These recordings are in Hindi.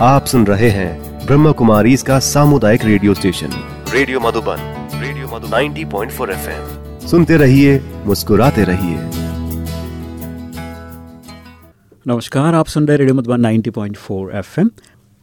आप सुन रहे हैं ब्रह्म कुमारी इसका सामुदायिक radio station. Radio Madhuban, radio Madhu 90.4 FM. सुनते रहिए, मुस्कुराते रहिए। नमस्कार, आप सुन रहे रेडियो मधुबन 90.4 एफएम।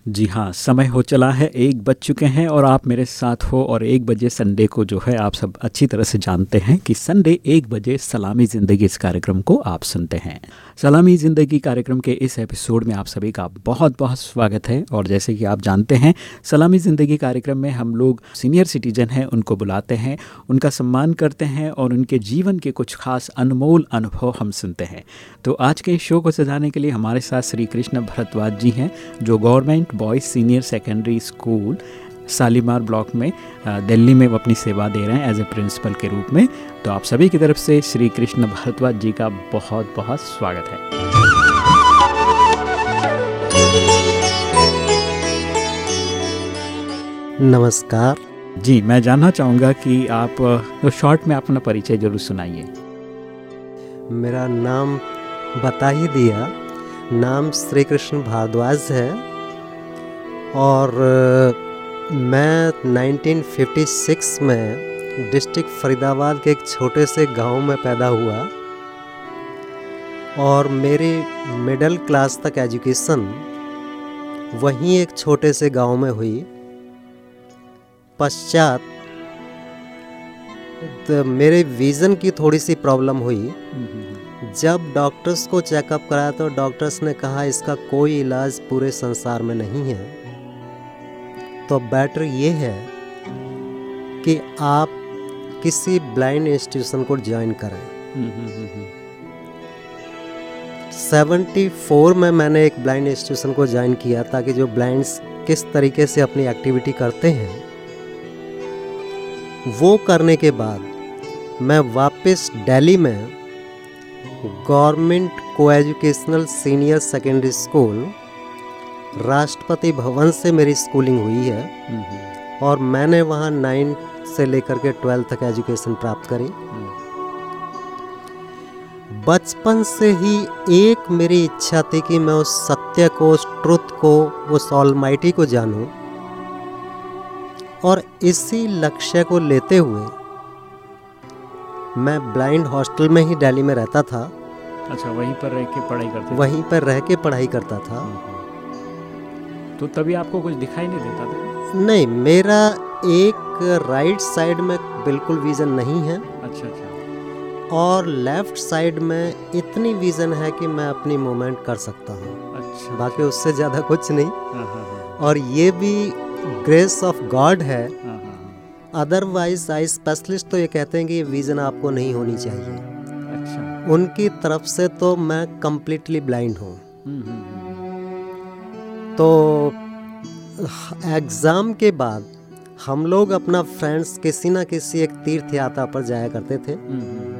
जी हाँ समय हो चला है, एक बज चुके हैं और आप मेरे साथ हो और एक बजे संडे को जो है, आप सब अच्छी तरह से जानते हैं कि संडे एक बजे सलामी ज़िंदगी इस कार्यक्रम को आप सुनते हैं। सलामी ज़िंदगी कार्यक्रम के इस एपिसोड में आप सभी का बहुत बहुत स्वागत है और जैसे कि आप जानते हैं, सलामी ज़िंदगी कार्यक्रम में हम लोग सीनियर सिटीजन हैं, उनको बुलाते हैं, उनका सम्मान करते हैं और उनके जीवन के कुछ खास अनमोल अनुभव हम सुनते हैं। तो आज के शो को सजाने के लिए हमारे साथ श्री कृष्ण भरद्वाज जी हैं, जो government boys senior secondary school Shalimar block में दिल्ली में वो अपनी सेवा दे रहे हैं एज ए प्रिंसिपल के रूप में। तो आप सभी की तरफ़ से श्री कृष्ण भारद्वाज जी का बहुत बहुत स्वागत है। नमस्कार। जी मैं जानना चाहूँगा कि आप तो शॉर्ट में अपना परिचय ज़रूर सुनाइए। मेरा नाम बता ही दिया। नाम श्री कृष्ण भारद्वाज है। और मैं 1956 में डिस्ट्रिक्ट फरीदाबाद के एक छोटे से गाँव में पैदा हुआ और मेरी मिडिल क्लास तक एजुकेशन वहीं एक छोटे से गाँव में हुई। पश्चात तो मेरे विज़न की थोड़ी सी प्रॉब्लम हुई। जब डॉक्टर्स को चेकअप कराया तो डॉक्टर्स ने कहा, इसका कोई इलाज पूरे संसार में नहीं है। तो बेटर ये है कि आप किसी ब्लाइंड इंस्टीट्यूशन को ज्वाइन करें। 74 में मैंने एक ब्लाइंड इंस्टीट्यूशन को ज्वाइन किया ताकि जो ब्लाइंड्स किस तरीके से अपनी एक्टिविटी करते हैं वो करने के बाद मैं वापस दिल्ली में गवर्नमेंट को educational senior secondary school Rashtrapati Bhavan से मेरी स्कूलिंग हुई है। और मैंने वहाँ नाइन्थ से लेकर के ट्वेल्थ तक एजुकेशन प्राप्त करी। बचपन से ही एक मेरी इच्छा थी कि मैं उस सत्य को उस ट्रुथ को उस ऑलमाइटी को जानूं। और इसी लक्ष्य को लेते हुए मैं ब्लाइंड हॉस्टल में ही दिल्ली में रहता था। अच्छा वहीं पर रह के पढ़ाई करता वहीं पर रह के पढ़ाई करता था। तो तभी आपको कुछ दिखाई नहीं देता था? नहीं मेरा एक राइट साइड में बिल्कुल विज़न नहीं है। अच्छा अच्छा। और लेफ़्ट साइड में इतनी विज़न है कि मैं अपनी मूवमेंट कर सकता हूँ। अच्छा बाकी उससे ज़्यादा कुछ नहीं। हाँ हाँ हाँ। और ये भी ग्रेस ऑफ़ गॉड है। हाँ हाँ अदरवाइज़ आई स्पेशलिस्ट तो ये कहते हैं कि ये विज़न आपको नहीं होनी चाहिए। अच्छा। उनकी तरफ़ से तो मैं कम्प्लीटली ब्लाइंड हूँ। हम्म, हम्म, हम्म। तो एग्ज़ाम के बाद हम लोग अपना फ्रेंड्स किसी ना किसी एक तीर्थ यात्रा पर जाया करते थे हम्म, हम्म,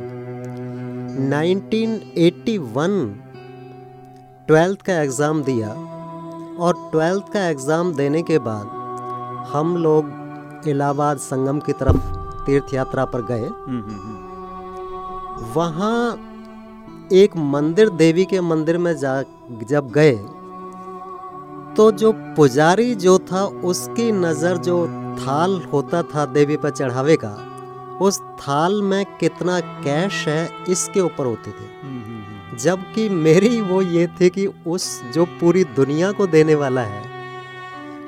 1981 ट्वेल्थ का एग्ज़ाम दिया और ट्वेल्थ का एग्ज़ाम देने के बाद हम लोग इलाहाबाद संगम की तरफ़ तीर्थ यात्रा पर गए। वहाँ एक मंदिर देवी के मंदिर में जा जब गए तो जो पुजारी जो था उसकी नज़र जो थाल होता था देवी पर चढ़ावे का उस थाल में कितना कैश है इसके ऊपर होती थी। जबकि मेरी वो ये थी कि उस जो पूरी दुनिया को देने वाला है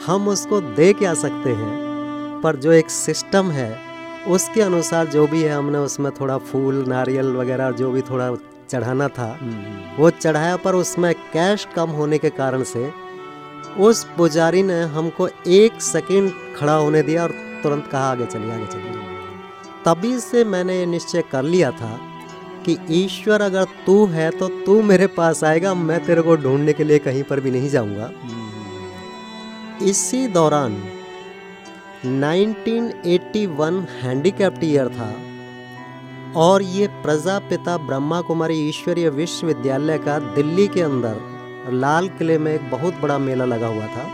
हम उसको दे क्या सकते हैं? पर जो एक सिस्टम है उसके अनुसार जो भी है हमने उसमें थोड़ा फूल नारियल वगैरह जो भी थोड़ा चढ़ाना था वो चढ़ाया पर उसमें कैश कम होने के कारण से उस पुजारी ने हमको एक सेकंड खड़ा होने दिया और तुरंत कहा, आगे चलिए आगे चलिए। तभी से मैंने ये निश्चय कर लिया था कि ईश्वर अगर तू है तो तू मेरे पास आएगा, मैं तेरे को ढूँढने के लिए कहीं पर भी नहीं जाऊँगा। इसी दौरान 1981 हैंडीकैप्ट ईयर था और ये प्रजापिता ब्रह्मा कुमारी ईश्वरीय विश्वविद्यालय का दिल्ली के अंदर लाल किले में एक बहुत बड़ा मेला लगा हुआ था।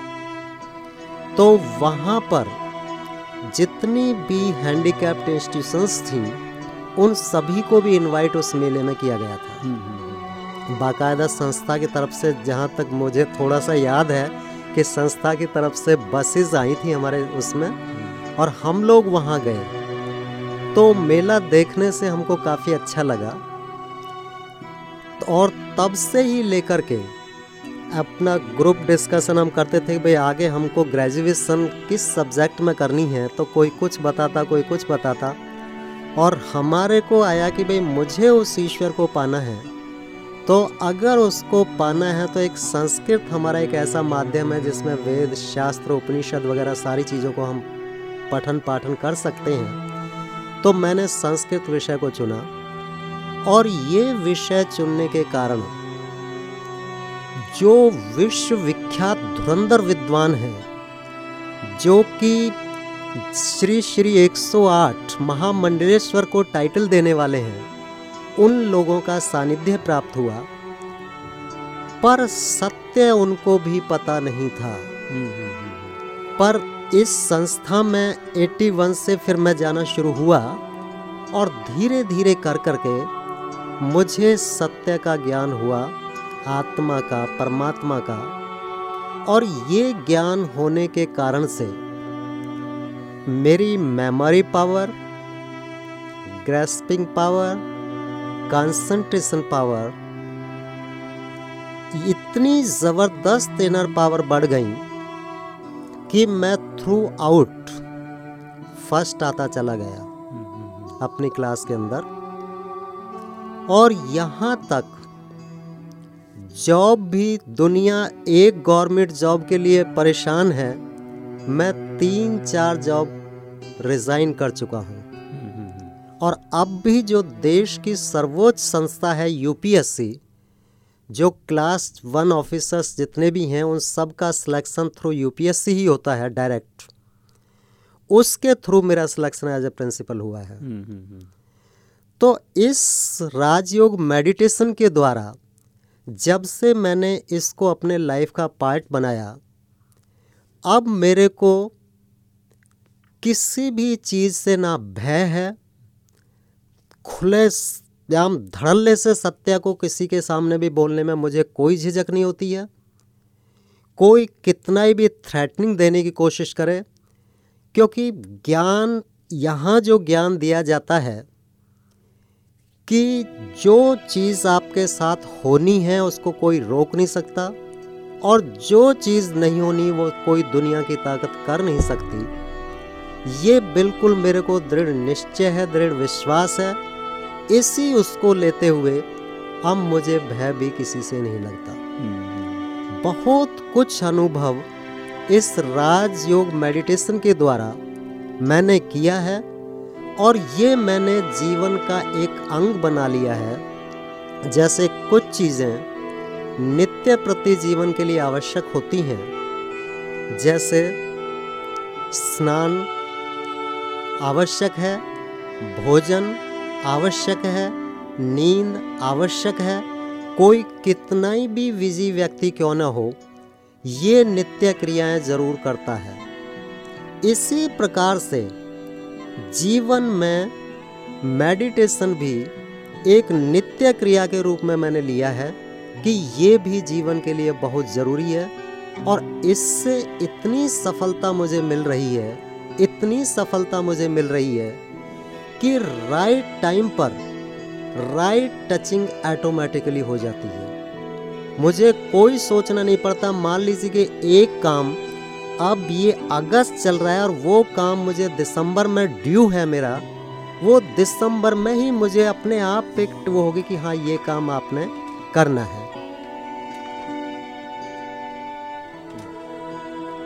तो वहाँ पर जितनी भी हैंडीकैप्ट इंस्टीट्यूशंस थी उन सभी को भी इनवाइट उस मेले में किया गया था। हम्म, हम्म, बाकायदा संस्था की तरफ़ से जहाँ तक मुझे थोड़ा सा याद है कि संस्था की तरफ़ से बसेस आई थी हमारे उसमें और हम लोग वहाँ गए। तो मेला देखने से हमको काफ़ी अच्छा लगा। और तब से ही लेकर के अपना ग्रुप डिस्कशन हम करते थे कि भाई आगे हमको ग्रेजुएशन किस सब्जेक्ट में करनी है तो कोई कुछ बताता, कोई कुछ बताता। और हमारे को आया कि भाई मुझे उस ईश्वर को पाना है। तो अगर उसको पाना है तो एक संस्कृत हमारा एक ऐसा माध्यम है जिसमें वेद, शास्त्र, उपनिषद वगैरह सारी चीज़ों को हम पठन पाठन कर सकते हैं। तो मैंने संस्कृत विषय को चुना। और ये विषय चुनने के कारण जो विश्व विख्यात धुरंधर विद्वान हैं, जो कि श्री श्री 108 महामंडलेश्वर को टाइटल देने वाले हैं, उन लोगों का सानिध्य प्राप्त हुआ। पर सत्य उनको भी पता नहीं था। पर इस संस्था में 81 से फिर मैं जाना शुरू हुआ और धीरे धीरे कर करके मुझे सत्य का ज्ञान हुआ। आत्मा का परमात्मा का। और ये ज्ञान होने के कारण से मेरी memory power grasping power concentration power इतनी ज़बरदस्त इनर पावर बढ़ गई कि मैं थ्रू आउट फ़र्स्ट आता चला गया अपनी क्लास के अंदर। और यहाँ तक जॉब भी दुनिया एक गवर्नमेंट जॉब के लिए परेशान है मैं तीन चार जॉब रिजाइन कर चुका हूँ। और अब भी जो देश की सर्वोच्च संस्था है यूपीएससी जो क्लास वन ऑफिसर्स जितने भी हैं उन सब का सिलेक्शन थ्रू यूपीएससी ही होता है डायरेक्ट। उसके थ्रू मेरा सिलेक्शन एज ए प्रिंसिपल हुआ है। तो इस राजयोग मेडिटेशन के द्वारा जब से मैंने इसको अपने लाइफ का पार्ट बनाया, अब मेरे को किसी भी चीज़ से ना भय है। खुले एकदम धड़ल्ले से सत्य को किसी के सामने भी बोलने में मुझे कोई झिझक नहीं होती है। कोई कितना ही भी थ्रेटनिंग देने की कोशिश करे, क्योंकि ज्ञान, यहाँ जो ज्ञान दिया जाता है कि जो चीज़ आपके साथ होनी है उसको कोई रोक नहीं सकता और जो चीज़ नहीं होनी वो कोई दुनिया की ताकत कर नहीं सकती। ये बिल्कुल मेरे को दृढ़ निश्चय है दृढ़ विश्वास है। इसी उसको लेते हुए अब मुझे भय भी किसी से नहीं लगता। बहुत कुछ अनुभव इस राजयोग मेडिटेशन के द्वारा मैंने किया है। और ये मैंने जीवन का एक अंग बना लिया है, जैसे कुछ चीज़ें नित्य प्रति जीवन के लिए आवश्यक होती हैं, जैसे स्नान आवश्यक है, भोजन आवश्यक है, नींद आवश्यक है, कोई कितना ही भी विजी व्यक्ति क्यों न हो, ये नित्य क्रियाएँ ज़रूर करता है। इसी प्रकार से जीवन में मेडिटेशन भी एक नित्य क्रिया के रूप में मैंने लिया है कि ये भी जीवन के लिए बहुत ज़रूरी है और इससे इतनी सफलता मुझे मिल रही है, इतनी सफलता मुझे मिल रही है कि राइट टाइम पर राइट टचिंग ऑटोमेटिकली हो जाती है। मुझे कोई सोचना नहीं पड़ता। मान लीजिए कि एक काम अब ये अगस्त चल रहा है और वो काम मुझे दिसंबर में ड्यू है मेरा। वो दिसंबर में ही मुझे अपने आप पिक्ट वो होगी कि हाँ ये काम आपने करना है।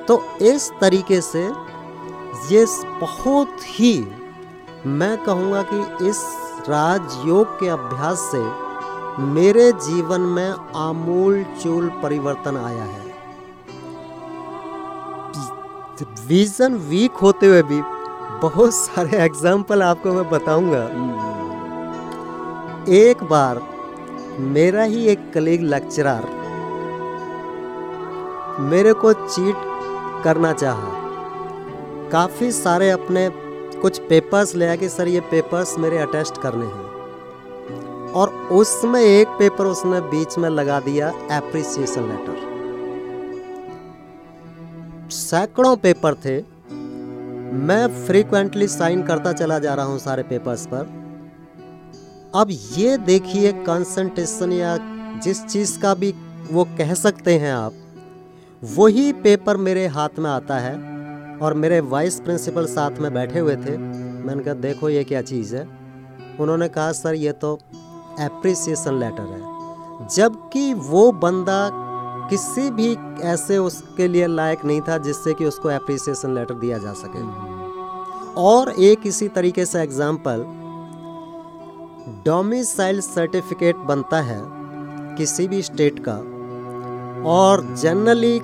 तो इस तरीके से ये बहुत ही मैं कहूँगा कि इस राजयोग के अभ्यास से मेरे जीवन में आमूल चूल परिवर्तन आया है। विजन वीक होते हुए भी बहुत सारे एग्ज़ाम्पल आपको मैं बताऊँगा। एक बार मेरा ही एक कलीग लेक्चरर मेरे को चीट करना चाहा। काफ़ी सारे अपने कुछ पेपर्स ले आके सर, ये पेपर्स मेरे अटेस्ट करने हैं। और उसमें एक पेपर उसने बीच में लगा दिया एप्रिसिएशन लेटर सैकड़ों पेपर थे। मैं फ्रीक्वेंटली साइन करता चला जा रहा हूँ सारे पेपर्स पर। अब ये देखिए कंसंट्रेशन या जिस चीज़ का भी वो कह सकते हैं आप, वही पेपर मेरे हाथ में आता है और मेरे वाइस प्रिंसिपल साथ में बैठे हुए थे। मैंने कहा, देखो ये क्या चीज़ है? उन्होंने कहा, सर, ये तो एप्रिसिएशन लेटर है। जबकि वो बंदा किसी भी ऐसे उसके लिए लायक नहीं था जिससे कि उसको एप्रिसिएशन लेटर दिया जा सके। और एक इसी तरीके से एग्ज़ाम्पल डोमिसाइल सर्टिफिकेट बनता है किसी भी स्टेट का। और जनरली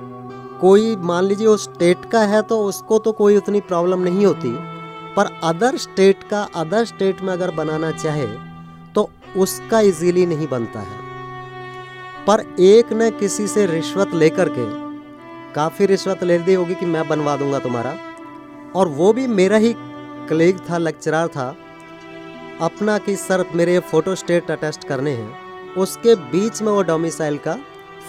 कोई मान लीजिए उस स्टेट का है तो उसको तो कोई उतनी प्रॉब्लम नहीं होती। पर अदर स्टेट का अदर स्टेट में अगर बनाना चाहे तो उसका इजीली नहीं बनता है। पर एक ने किसी से रिश्वत लेकर के, काफ़ी रिश्वत ले दी होगी कि मैं बनवा दूँगा तुम्हारा। और वो भी मेरा ही कलीग था लेक्चरर था। अपना कि सर मेरे फ़ोटो स्टेट अटेस्ट करने हैं। उसके बीच में वो डोमिसाइल का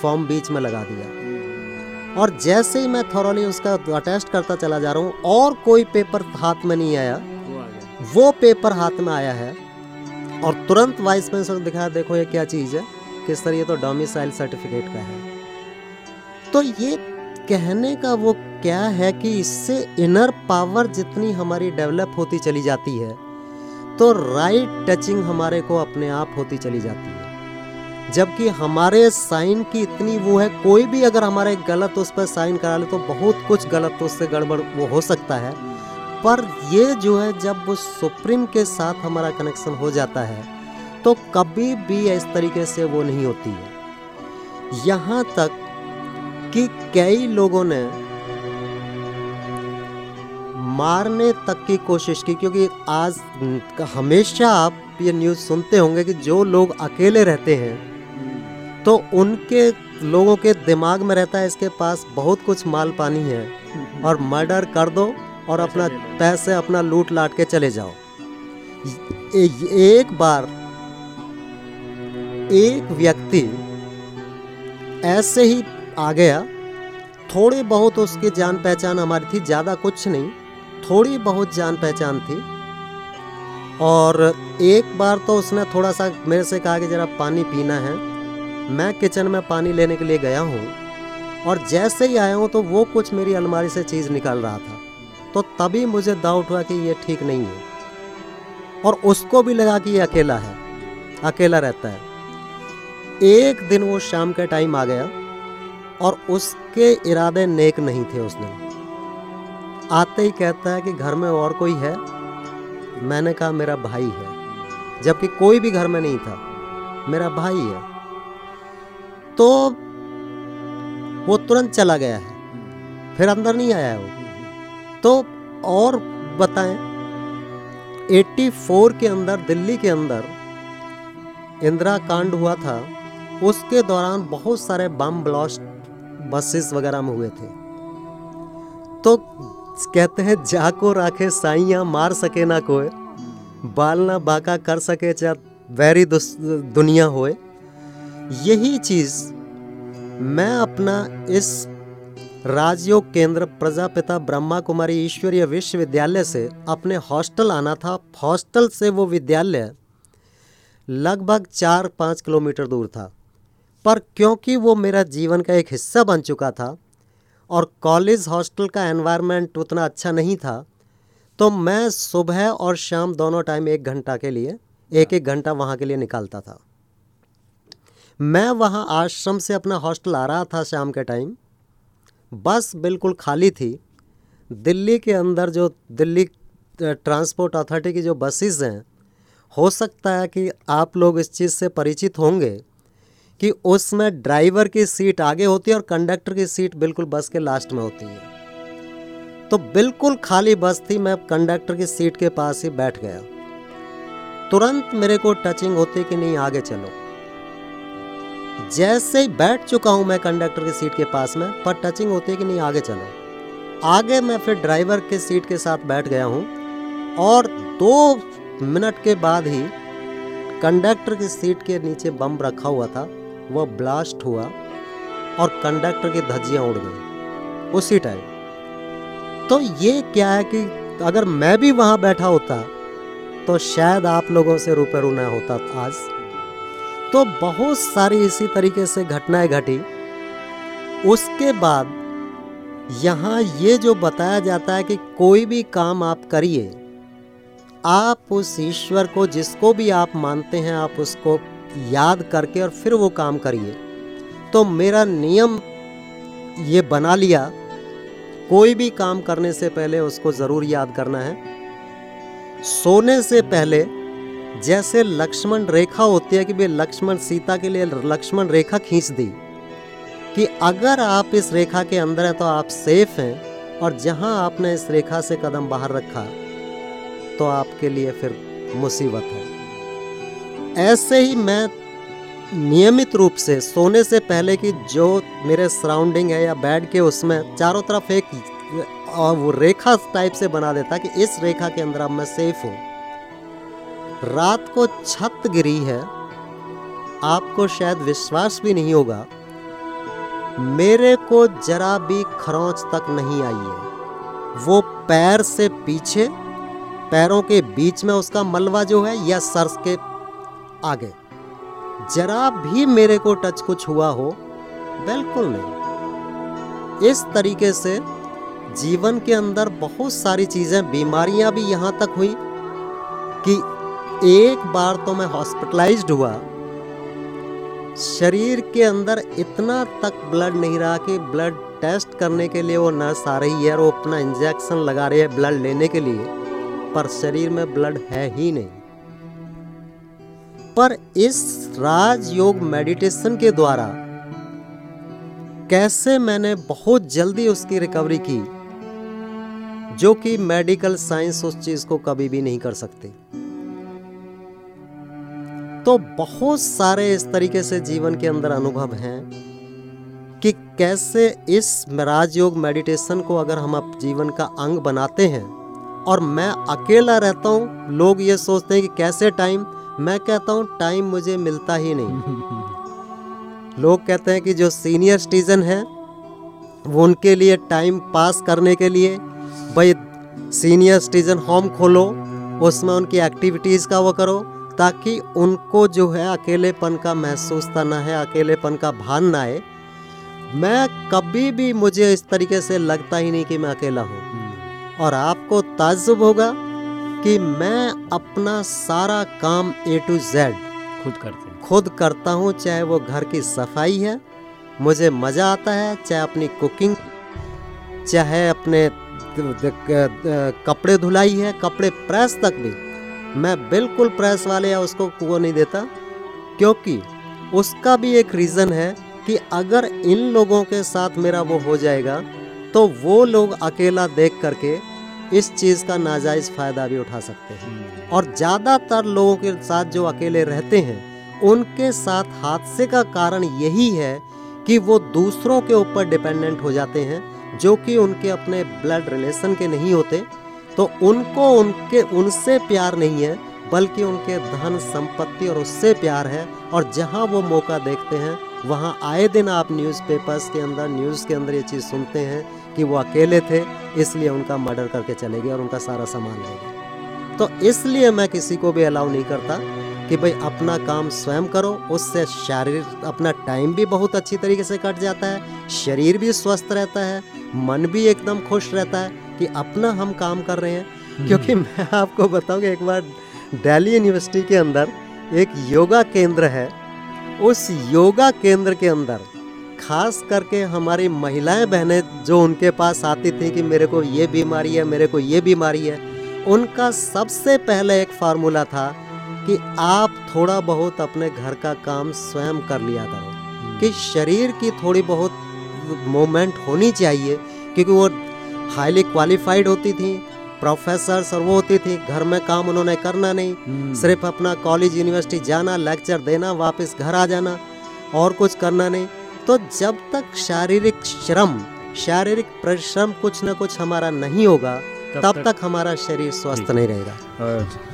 फॉर्म बीच में लगा दिया। और जैसे ही मैं थॉरली उसका अटेस्ट करता चला जा रहा हूँ, और कोई पेपर हाथ में नहीं आया, वो पेपर हाथ में आया है। और तुरंत वाइस प्रिंसिपल दिखाया, देखो ये क्या चीज़ है। कि सर, ये तो डोमिसाइल सर्टिफिकेट का है। तो ये कहने का वो क्या है कि इससे इनर पावर जितनी हमारी डेवलप होती चली जाती है तो राइट टचिंग हमारे को अपने आप होती चली जाती है। जबकि हमारे साइन की इतनी वो है, कोई भी अगर हमारे गलत उस पर साइन करा ले तो बहुत कुछ गलत उससे गड़बड़ वो हो सकता है। पर ये जो है, जब वो सुप्रीम के साथ हमारा कनेक्शन हो जाता है तो कभी भी इस तरीके से वो नहीं होती है। यहाँ तक कि कई लोगों ने मारने तक की कोशिश की क्योंकि आज हमेशा आप ये न्यूज़ सुनते होंगे कि जो लोग अकेले रहते हैं तो उनके लोगों के दिमाग में रहता है इसके पास बहुत कुछ माल पानी है और मर्डर कर दो और अपना पैसे अपना लूट लाट के चले जाओ। एक बार एक व्यक्ति ऐसे ही आ गया। थोड़ी बहुत उसकी जान पहचान हमारी थी, ज़्यादा कुछ नहीं, थोड़ी बहुत जान पहचान थी। और एक बार तो उसने थोड़ा सा मेरे से कहा कि ज़रा पानी पीना है। मैं किचन में पानी लेने के लिए गया हूँ और जैसे ही आया हूँ तो वो कुछ मेरी अलमारी से चीज़ निकाल रहा था। तो तभी मुझे डाउट हुआ कि ये ठीक नहीं है। और उसको भी लगा कि ये अकेला है, अकेला रहता है। एक दिन वो शाम का टाइम आ गया और उसके इरादे नेक नहीं थे उस दिन। आते ही कहता है कि घर में और कोई है? मैंने कहा, मेरा भाई है। जबकि कोई भी घर में नहीं था। मेरा भाई है। तो वो तुरंत चला गया है। फिर अंदर नहीं आया वो। तो और बताएँ 84 के अंदर, दिल्ली के अंदर इंदिरा कांड हुआ था। उसके दौरान बहुत सारे बम ब्लास्ट, बसेस वगैरह में हुए थे। तो कहते हैं जाको राखे साइया मार सके ना कोई बाल ना बाका कर सके चाहे वैरी दुनिया होए। यही चीज़ मैं अपना इस राजयोग केंद्र प्रजापिता ब्रह्मा कुमारी ईश्वरीय विश्वविद्यालय से अपने हॉस्टल आना था। हॉस्टल से वो विद्यालय लगभग चार पाँच किलोमीटर दूर था। पर क्योंकि वो मेरा जीवन का एक हिस्सा बन चुका था और कॉलेज हॉस्टल का एनवायरनमेंट उतना अच्छा नहीं था तो मैं सुबह और शाम दोनों टाइम एक घंटा के लिए, एक एक घंटा वहाँ के लिए निकालता था। मैं वहाँ आश्रम से अपना हॉस्टल आ रहा था शाम के टाइम। बस बिल्कुल खाली थी। दिल्ली के अंदर जो दिल्ली ट्रांसपोर्ट अथॉरिटी की जो बसेस हैं, हो सकता है कि आप लोग इस चीज़ से परिचित होंगे कि उसमें ड्राइवर की सीट आगे होती है और कंडक्टर की सीट बिल्कुल बस के लास्ट में होती है। तो बिल्कुल खाली बस थी, मैं कंडक्टर की सीट के पास ही बैठ गया। तुरंत मेरे को टचिंग होती कि नहीं, आगे चलो। जैसे ही बैठ चुका हूँ मैं कंडक्टर की सीट के पास में, पर टचिंग होती कि नहीं, आगे चलो। आगे मैं फिर ड्राइवर के सीट के साथ बैठ गया हूँ और दो मिनट के बाद ही कंडक्टर की सीट के नीचे बम रखा हुआ था। वह ब्लास्ट हुआ और कंडक्टर की धज्जियाँ उड़ गई। उसी टाइम तो ये क्या है कि अगर मैं भी वहाँ बैठा होता तो शायद आप लोगों से रूबरू ना होता आज। तो बहुत सारी इसी तरीके से घटनाएँ घटी। उसके बाद यहाँ ये जो बताया जाता है कि कोई भी काम आप करिए, आप उस ईश्वर को जिसको भी आप मानते हैं, आप उसको याद करके और फिर वो काम करिए। तो मेरा नियम ये बना लिया, कोई भी काम करने से पहले उसको ज़रूर याद करना है। सोने से पहले जैसे लक्ष्मण रेखा होती है कि भाई लक्ष्मण सीता के लिए लक्ष्मण रेखा खींच दी, कि अगर आप इस रेखा के अंदर हैं तो आप सेफ़ हैं और जहाँ आपने इस रेखा से कदम बाहर रखा तो आपके लिए फिर मुसीबत है। ऐसे ही मैं नियमित रूप से सोने से पहले की जो मेरे सराउंडिंग है या बेड के उसमें चारों तरफ़ एक और वो रेखा टाइप से बना देता कि इस रेखा के अंदर अब मैं सेफ़ हूँ। रात को छत गिरी है, आपको शायद विश्वास भी नहीं होगा, मेरे को जरा भी खरोंच तक नहीं आई है। वो पैर से पीछे, पैरों के बीच में उसका मलबा जो है या सर के आगे। जरा भी मेरे को टच कुछ हुआ हो, बिल्कुल नहीं। इस तरीके से जीवन के अंदर बहुत सारी चीज़ें, बीमारियाँ भी यहाँ तक हुई कि एक बार तो मैं हॉस्पिटलाइज्ड हुआ। शरीर के अंदर इतना तक ब्लड नहीं रहा कि ब्लड टेस्ट करने के लिए वो नर्स आ रही है और वो अपना इंजेक्शन लगा रही है ब्लड लेने के लिए, पर शरीर में ब्लड है ही नहीं। पर इस राजयोग मेडिटेशन के द्वारा कैसे मैंने बहुत जल्दी उसकी रिकवरी की, जो कि मेडिकल साइंस उस चीज़ को कभी भी नहीं कर सकते। तो बहुत सारे इस तरीके से जीवन के अंदर अनुभव हैं कि कैसे इस राजयोग मेडिटेशन को अगर हम अब जीवन का अंग बनाते हैं, और मैं अकेला रहता हूँ, लोग ये सोचते हैं कि कैसे टाइम मैं कहता हूँ टाइम मुझे मिलता ही नहीं। लोग कहते हैं कि जो सीनियर सिटीजन है वो उनके लिए टाइम पास करने के लिए भाई सीनियर सिटीजन होम खोलो उसमें उनकी एक्टिविटीज़ का वो करो ताकि उनको जो है अकेलेपन का महसूस ना है अकेलेपन का भान ना आए। मैं कभी भी मुझे इस तरीके से लगता ही नहीं कि मैं अकेला हूँ। और आपको ताजुब होगा कि मैं अपना सारा काम ए टू जेड खुद करते हैं। खुद करता हूँ चाहे वो घर की सफ़ाई है मुझे मज़ा आता है चाहे अपनी कुकिंग चाहे अपने कपड़े धुलाई है कपड़े प्रेस तक भी। मैं बिल्कुल प्रेस वाले या उसको वो नहीं देता क्योंकि उसका भी एक रीज़न है कि अगर इन लोगों के साथ मेरा वो हो जाएगा तो वो लोग अकेला देख करके इस चीज़ का नाजायज़ फ़ायदा भी उठा सकते हैं। और ज़्यादातर लोगों के साथ जो अकेले रहते हैं, उनके साथ हादसे का कारण यही है कि वो दूसरों के ऊपर डिपेंडेंट हो जाते हैं, जो कि उनके अपने ब्लड रिलेशन के नहीं होते। तो उनको उनके, उनसे प्यार नहीं है, बल्कि उनके धन संपत्ति और उससे प्यार है। और जहाँ वो मौका देखते हैं, वहाँ आए दिन आप न्यूज़पेपर्स के अंदर, न्यूज़ के अंदर ये चीज़ सुनते हैं कि वो अकेले थे इसलिए उनका मर्डर करके चले गए और उनका सारा सामान ले गए तो इसलिए मैं किसी को भी अलाउ नहीं करता कि भाई अपना काम स्वयं करो उससे शारीरिक अपना टाइम भी बहुत अच्छी तरीके से कट जाता है शरीर भी स्वस्थ रहता है मन भी एकदम खुश रहता है कि अपना हम काम कर रहे हैं हम्म। क्योंकि मैं आपको बताऊँगा एक बार दिल्ली यूनिवर्सिटी के अंदर एक योगा केंद्र है उस योगा केंद्र के अंदर खास करके हमारी महिलाएँ बहनें जो उनके पास आती थी कि मेरे को ये बीमारी है मेरे को ये बीमारी है उनका सबसे पहले एक फार्मूला था कि आप थोड़ा बहुत अपने घर का काम स्वयं कर लिया करो। कि शरीर की थोड़ी बहुत मूवमेंट होनी चाहिए क्योंकि वो हाईली क्वालिफाइड होती थी प्रोफेसर और वो होती थी घर में काम उन्होंने करना नहीं। हम्म। सिर्फ़ अपना कॉलेज यूनिवर्सिटी जाना लेक्चर देना वापस घर आ जाना और कुछ करना नहीं। तो जब तक शारीरिक श्रम शारीरिक परिश्रम कुछ ना कुछ हमारा नहीं होगा तब, तब तक, तक हमारा शरीर स्वस्थ नहीं रहेगा।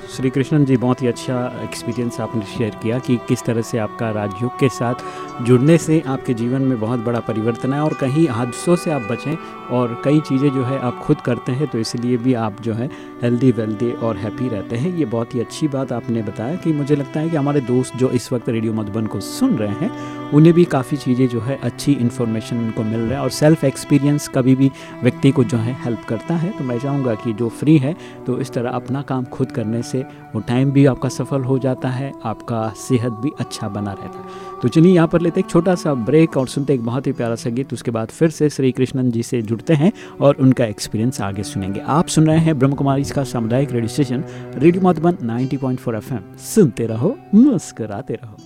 श्री कृष्णन जी, बहुत ही अच्छा एक्सपीरियंस आपने शेयर किया कि किस तरह से आपका राजयोग के साथ जुड़ने से आपके जीवन में बहुत बड़ा परिवर्तन है और कहीं हादसों से आप बचें और कई चीज़ें जो है आप खुद करते हैं तो इसलिए भी आप जो है हेल्दी वेल्दी और हैप्पी रहते हैं। ये बहुत ही अच्छी बात आपने बताया कि मुझे लगता है कि हमारे दोस्त जो इस वक्त रेडियो मधुबन को सुन रहे हैं, उन्हें भी काफ़ी चीज़ें जो है अच्छी इन्फॉर्मेशन उनको मिल रहा है और सेल्फ एक्सपीरियंस कभी भी व्यक्ति को जो है हेल्प करता है। तो मैं चाहूँगा कि जो फ्री है तो इस तरह अपना काम खुद करने से वो टाइम भी आपका सफल हो जाता है, आपका सेहत भी अच्छा बना रहता है। तो चलिए यहाँ पर लेते एक छोटा सा ब्रेक और सुनते एक बहुत ही प्यारा सा गीत, उसके बाद फिर से श्री कृष्णन जी से जुड़ते हैं और उनका एक्सपीरियंस आगे सुनेंगे। आप सुन रहे हैं ब्रह्म कुमारी इसका सामुदायिक radio station radio Madhuban 90.4 FM सुनते रहो, मुस्कराते रहो।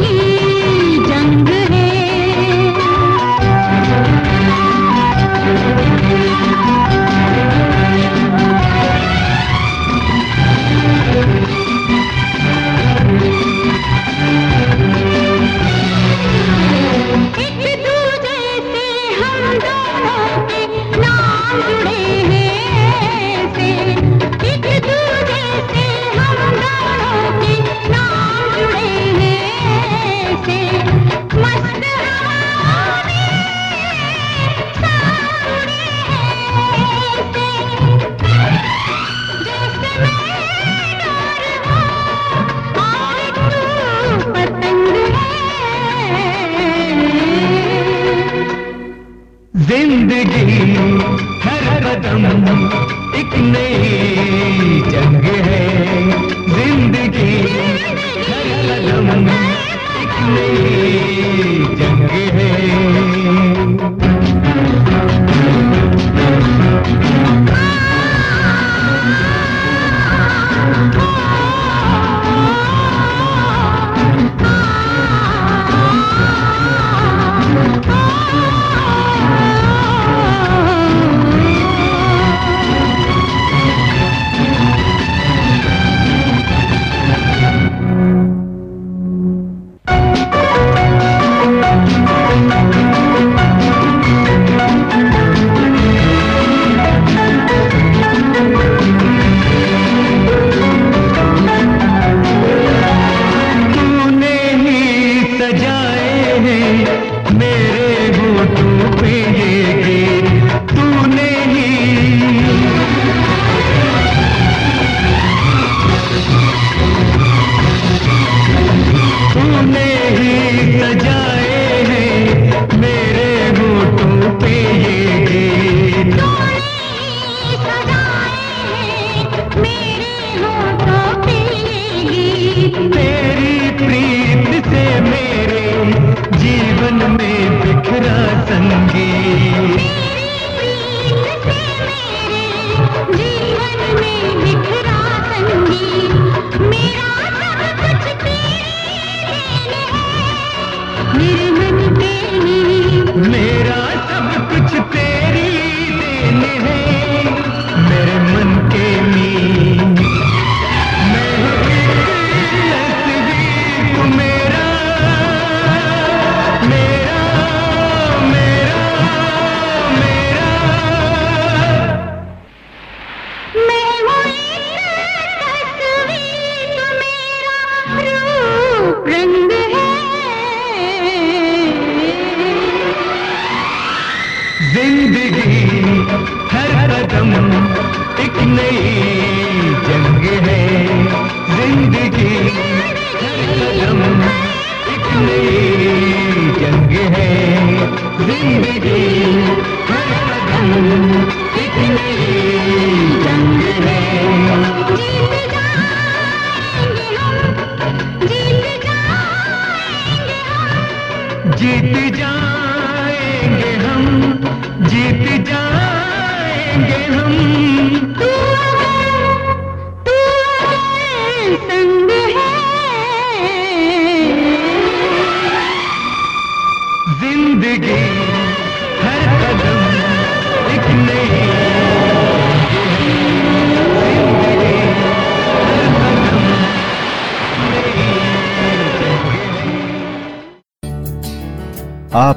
नहीं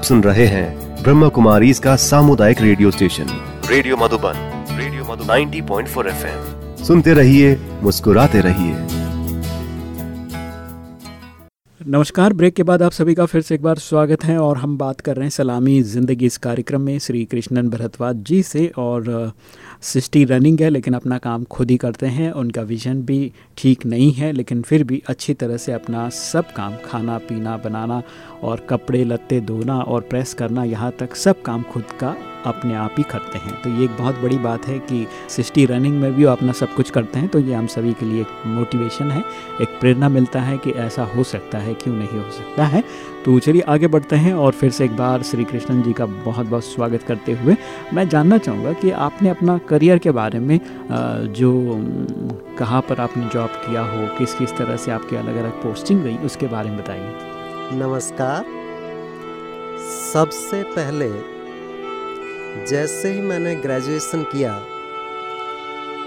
सुन रहे हैं ब्रह्म कुमारी इसका सामुदायिक radio station. Radio Madhuban radio Madhuban. 90.4 FM. सुनते रहिए मुस्कुराते रहिए। नमस्कार ब्रेक के बाद आप सभी का फिर से एक बार स्वागत है और हम बात कर रहे हैं सलामी ज़िंदगी इस कार्यक्रम में श्री कृष्णन भरतवाद जी से और सिस्टी रनिंग है, लेकिन अपना काम खुद ही करते हैं, उनका विजन भी ठीक नहीं है, लेकिन फिर भी अच्छी तरह से अपना सब काम, खाना, पीना, बनाना और कपड़े, लत्ते धोना और प्रेस करना, यहाँ तक सब काम खुद का अपने आप ही करते हैं। तो ये एक बहुत बड़ी बात है कि सिस्टी रनिंग में भी वो अपना सब कुछ करते हैं तो ये हम सभी के लिए एक मोटिवेशन है, एक प्रेरणा मिलता है कि ऐसा हो सकता है, क्यों नहीं हो सकता है। तो चलिए आगे बढ़ते हैं और फिर से एक बार श्री कृष्णन जी का बहुत बहुत स्वागत करते हुए मैं जानना चाहूँगा कि आपने अपना करियर के बारे में जो कहाँ पर आपने जॉब किया हो, किस किस तरह से आपकी अलग अलग पोस्टिंग गई उसके बारे में बताइए। नमस्कार। सबसे पहले, जैसे ही मैंने ग्रेजुएशन किया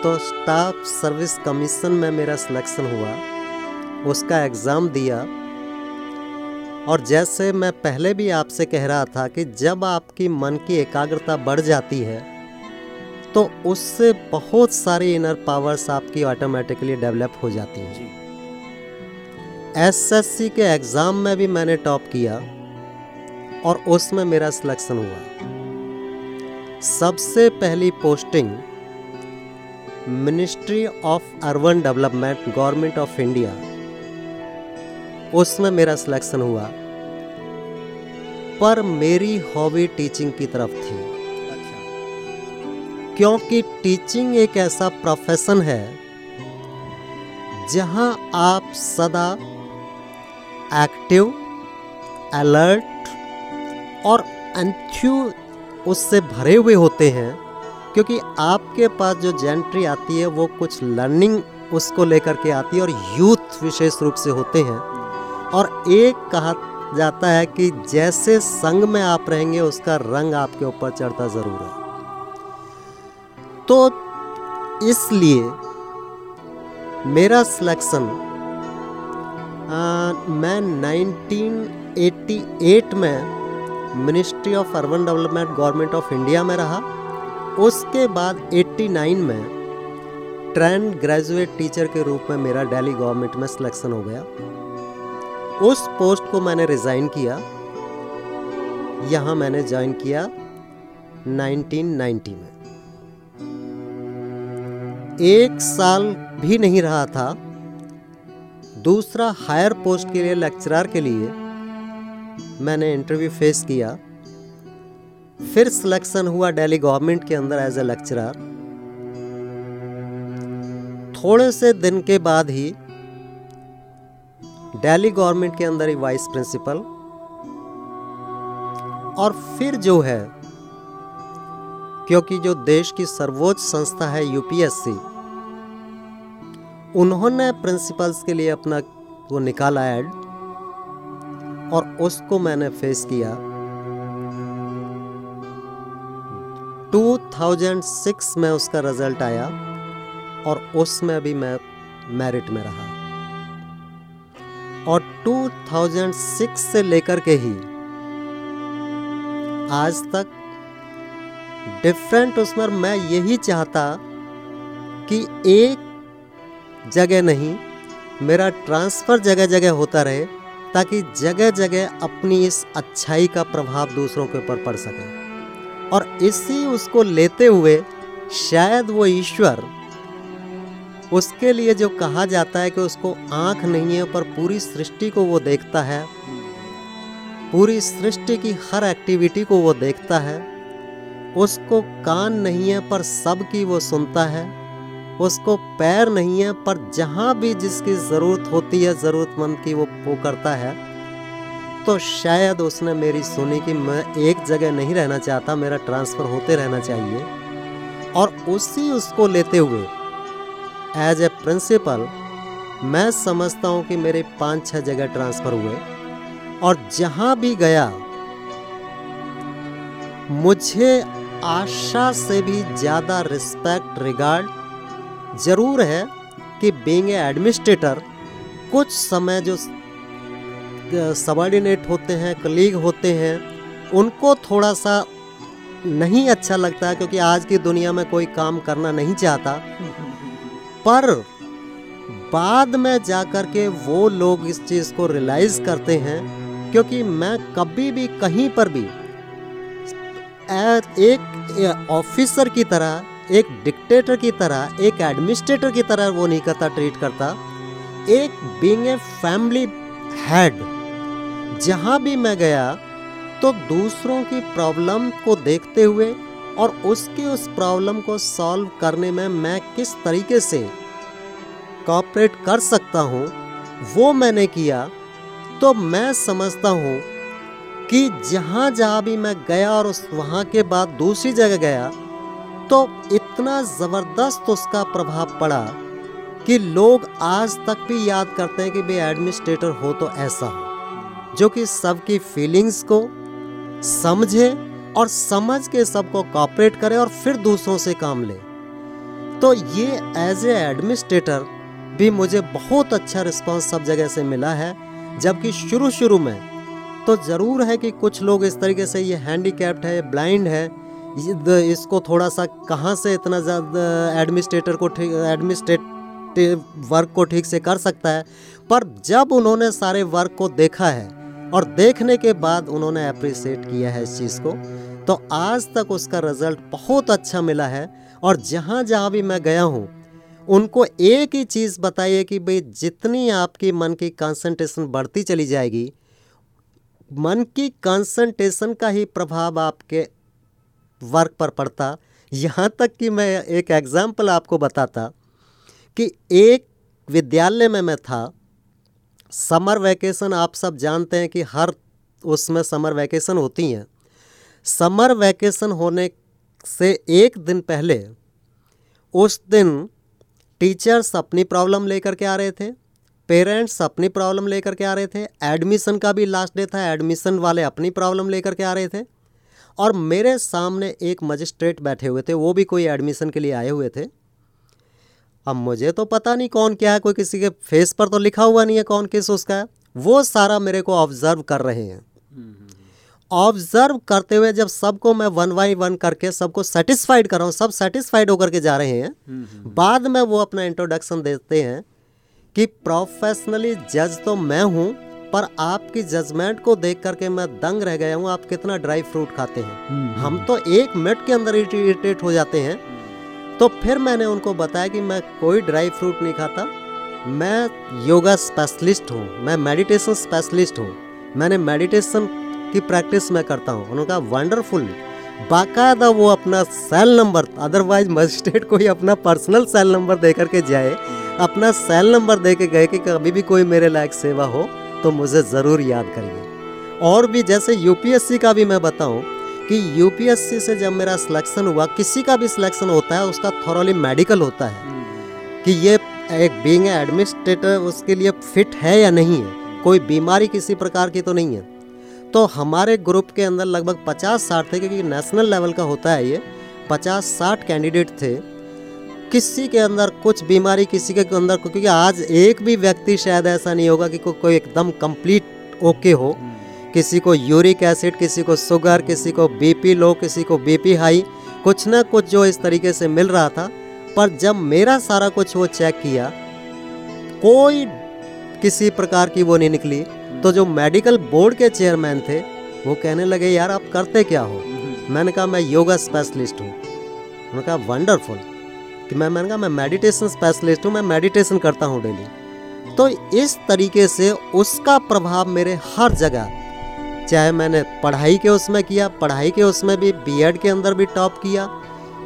तो स्टाफ सर्विस कमीशन में मेरा सिलेक्शन हुआ, उसका एग्ज़ाम दिया और जैसे मैं पहले भी आपसे कह रहा था कि जब आपकी मन की एकाग्रता बढ़ जाती है तो उससे बहुत सारी इनर पावर्स आपकी ऑटोमेटिकली डेवलप हो जाती हैं। एसएससी के एग्ज़ाम में भी मैंने टॉप किया और उसमें मेरा सिलेक्शन हुआ। सबसे पहली posting ministry of urban development government of India उसमें मेरा सिलेक्शन हुआ। पर मेरी हॉबी टीचिंग की तरफ़ थी। क्योंकि टीचिंग एक ऐसा प्रोफेशन है जहाँ आप सदा एक्टिव अलर्ट और एंथ्यू उससे भरे हुए होते हैं क्योंकि आपके पास जो जेंट्री आती है वो कुछ लर्निंग उसको लेकर के आती है और यूथ विशेष रूप से होते हैं। और एक कहा जाता है कि जैसे संग में आप रहेंगे, उसका रंग आपके ऊपर चढ़ता ज़रूर है। तो इसलिए मेरा सिलेक्शन मैं 1988 में ministry of urban development government of India में रहा। उसके बाद 89 में ट्रेंड ग्रेजुएट टीचर के रूप में मेरा दिल्ली गवर्नमेंट में सिलेक्शन हो गया। उस पोस्ट को मैंने रिज़ाइन किया। यहाँ मैंने ज्वाइन किया 1990 में। एक साल भी नहीं रहा था। दूसरा हायर पोस्ट के लिए लेक्चरर के लिए मैंने इंटरव्यू फेस किया। फिर सिलेक्शन हुआ दिल्ली गवर्नमेंट के अंदर एज ए लेक्चरर थोड़े से दिन के बाद ही दिल्ली गवर्नमेंट के अंदर ही वाइस प्रिंसिपल और फिर जो है, क्योंकि जो देश की सर्वोच्च संस्था है यूपीएससी उन्होंने प्रिंसिपल्स के लिए अपना वो निकाला ऐड और उसको मैंने फेस किया 2006 में उसका रिज़ल्ट आया और उसमें भी मैं मेरिट में रहा। और 2006 से लेकर के ही। आज तक डिफरेंट उसमें मैं यही चाहता कि एक जगह नहीं, मेरा ट्रांसफ़र जगह जगह होता रहे, ताकि जगह जगह अपनी इस अच्छाई का प्रभाव दूसरों के ऊपर पड़ सके। और इसी उसको लेते हुए शायद वो ईश्वर उसके लिए जो कहा जाता है कि उसको आँख नहीं है, पर पूरी सृष्टि को वो देखता है। पूरी सृष्टि की हर एक्टिविटी को वो देखता है। उसको कान नहीं है, पर सब की वो सुनता है। उसको पैर नहीं है, पर जहाँ भी जिसकी ज़रूरत होती है, ज़रूरतमंद की वो वो करता है। तो शायद उसने मेरी सुनी कि मैं एक जगह नहीं रहना चाहता, मेरा ट्रांसफ़र होते रहना चाहिए। और उसी उसको लेते हुए एज ए प्रिंसिपल मैं समझता हूँ कि मेरे पाँच छः जगह ट्रांसफ़र हुए और जहाँ भी गया, मुझे आशा से भी ज़्यादा रिस्पेक्ट रिगार्ड ज़रूर है कि बीइंग एडमिनिस्ट्रेटर कुछ समय जो सबॉर्डिनेट होते हैं कलीग होते हैं, उनको थोड़ा सा नहीं अच्छा लगता क्योंकि आज की दुनिया में कोई काम करना नहीं चाहता। पर बाद में जाकर के वो लोग इस चीज़ को रियलाइज़ करते हैं, क्योंकि मैं कभी भी कहीं पर भी एक ऑफिसर की तरह, एक डिक्टेटर की तरह, एक एडमिनिस्ट्रेटर की तरह वो नहीं करता ट्रीट करता। एक बीइंग ए फैमिली हेड जहाँ भी मैं गया तो दूसरों की प्रॉब्लम को देखते हुए और उसकी उस प्रॉब्लम को सॉल्व करने में मैं किस तरीके से कॉपरेट कर सकता हूँ, वो मैंने किया। तो मैं समझता हूँ कि जहाँ जहाँ भी मैं गया और उस वहाँ के बाद दूसरी जगह गया तो इतना ज़बरदस्त उसका प्रभाव पड़ा कि लोग आज तक भी याद करते हैं कि भाई एडमिनिस्ट्रेटर हो तो ऐसा हो, जो कि सबकी फीलिंग्स को समझे और समझ के सबको कॉपरेट करे और फिर दूसरों से काम ले। तो ये एज ए एडमिनिस्ट्रेटर भी मुझे बहुत अच्छा रिस्पांस सब जगह से मिला है, जबकि शुरू शुरू में तो ज़रूर है कि कुछ लोग इस तरीके से ये हैंडीकैप्ड है ब्लाइंड है इसको थोड़ा सा कहाँ से इतना ज़्यादा एडमिनिस्ट्रेटर को ठीक एडमिनिस्ट्रेटिव वर्क को ठीक से कर सकता है? पर जब उन्होंने सारे वर्क को देखा है और देखने के बाद उन्होंने अप्रिसिएट किया है इस चीज़ को। तो आज तक उसका रिज़ल्ट बहुत अच्छा मिला है और जहाँ जहाँ भी मैं गया हूँ, उनको एक ही चीज़ बताइए कि भाई जितनी आपकी मन की कंसंट्रेशन बढ़ती चली जाएगी, मन की कंसंट्रेशन का ही प्रभाव आपके वर्क पर पड़ता। यहाँ तक कि मैं एक एग्ज़ाम्पल आपको बताता कि एक विद्यालय में मैं था समर वैकेशन आप सब जानते हैं कि हर उसमें समर वैकेशन होती हैं। समर वैकेशन होने से एक दिन पहले उस दिन टीचर्स अपनी प्रॉब्लम लेकर के आ रहे थे, पेरेंट्स अपनी प्रॉब्लम लेकर के आ रहे थे, एडमिशन का भी लास्ट डे था, एडमिशन वाले अपनी प्रॉब्लम लेकर के आ रहे थे। और मेरे सामने एक मजिस्ट्रेट बैठे हुए थे, वो भी कोई एडमिशन के लिए आए हुए थे। अब मुझे तो पता नहीं कौन क्या है, कोई किसी के फेस पर तो लिखा हुआ नहीं है कौन किस उसका है। वो सारा मेरे को ऑब्ज़र्व कर रहे हैं। ऑब्ज़र्व करते हुए जब सबको मैं वन बाई वन करके सबको सेटिस्फाइड कर रहा हूँ, सब सेटिस्फाइड होकर के जा रहे हैं, बाद में वो अपना इंट्रोडक्शन देते हैं कि प्रोफेशनली जज तो मैं हूँ, पर आपकी जजमेंट को देख करके मैं दंग रह गया हूँ, आप कितना ड्राई फ्रूट खाते हैं। हम तो एक मिनट के अंदर इरिटेट हो जाते हैं। तो फिर मैंने उनको बताया कि मैं कोई ड्राई फ्रूट नहीं खाता। मैं योगा स्पेशलिस्ट हूँ, मैं मेडिटेशन स्पेशलिस्ट हूँ। मैंने मेडिटेशन की प्रैक्टिस मैं करता हूँ। उन्होंने कहा वंडरफुल बाकायदा वो अपना सेल नंबर अदरवाइज़ मजिस्ट्रेट को ही अपना पर्सनल सेल नंबर दे करके जाए, अपना सेल नंबर दे के गए कि कभी भी कोई मेरे लायक सेवा हो तो मुझे ज़रूर याद करिए। और भी जैसे यूपीएससी का भी मैं बताऊँ कि यूपीएससी से जब मेरा सिलेक्शन हुआ किसी का भी सिलेक्शन होता है उसका थॉरली मेडिकल होता है। कि ये एक बीइंग एडमिनिस्ट्रेटर उसके लिए फिट है या नहीं है? कोई बीमारी किसी प्रकार की तो नहीं है। तो हमारे ग्रुप के अंदर लगभग 50 साठ थे क्योंकि नेशनल लेवल का होता है ये। 50 साठ कैंडिडेट थे। किसी के अंदर कुछ बीमारी किसी के अंदर क्योंकि आज एक भी व्यक्ति शायद ऐसा नहीं होगा कि को, कोई एकदम कंप्लीट ओके हो। किसी को यूरिक एसिड, किसी को शुगर, किसी को बीपी लो किसी को बीपी हाई कुछ ना कुछ जो इस तरीके से मिल रहा था। पर जब मेरा सारा कुछ वो चेक किया, कोई किसी प्रकार की वो नहीं निकली। तो जो मेडिकल बोर्ड के चेयरमैन थे, वो कहने लगे, यार, आप करते क्या हो? मैंने कहा, मैं योगा स्पेशलिस्ट हूँ। उन्होंने कहा वंडरफुल कि मैं, मैंने कहा, मैं मेडिटेशन स्पेशलिस्ट हूँ, मैं मेडिटेशन करता हूँ डेली तो इस तरीके से उसका प्रभाव मेरे हर जगह चाहे मैंने पढ़ाई के उसमें किया पढ़ाई के उसमें भी बीएड के अंदर भी टॉप किया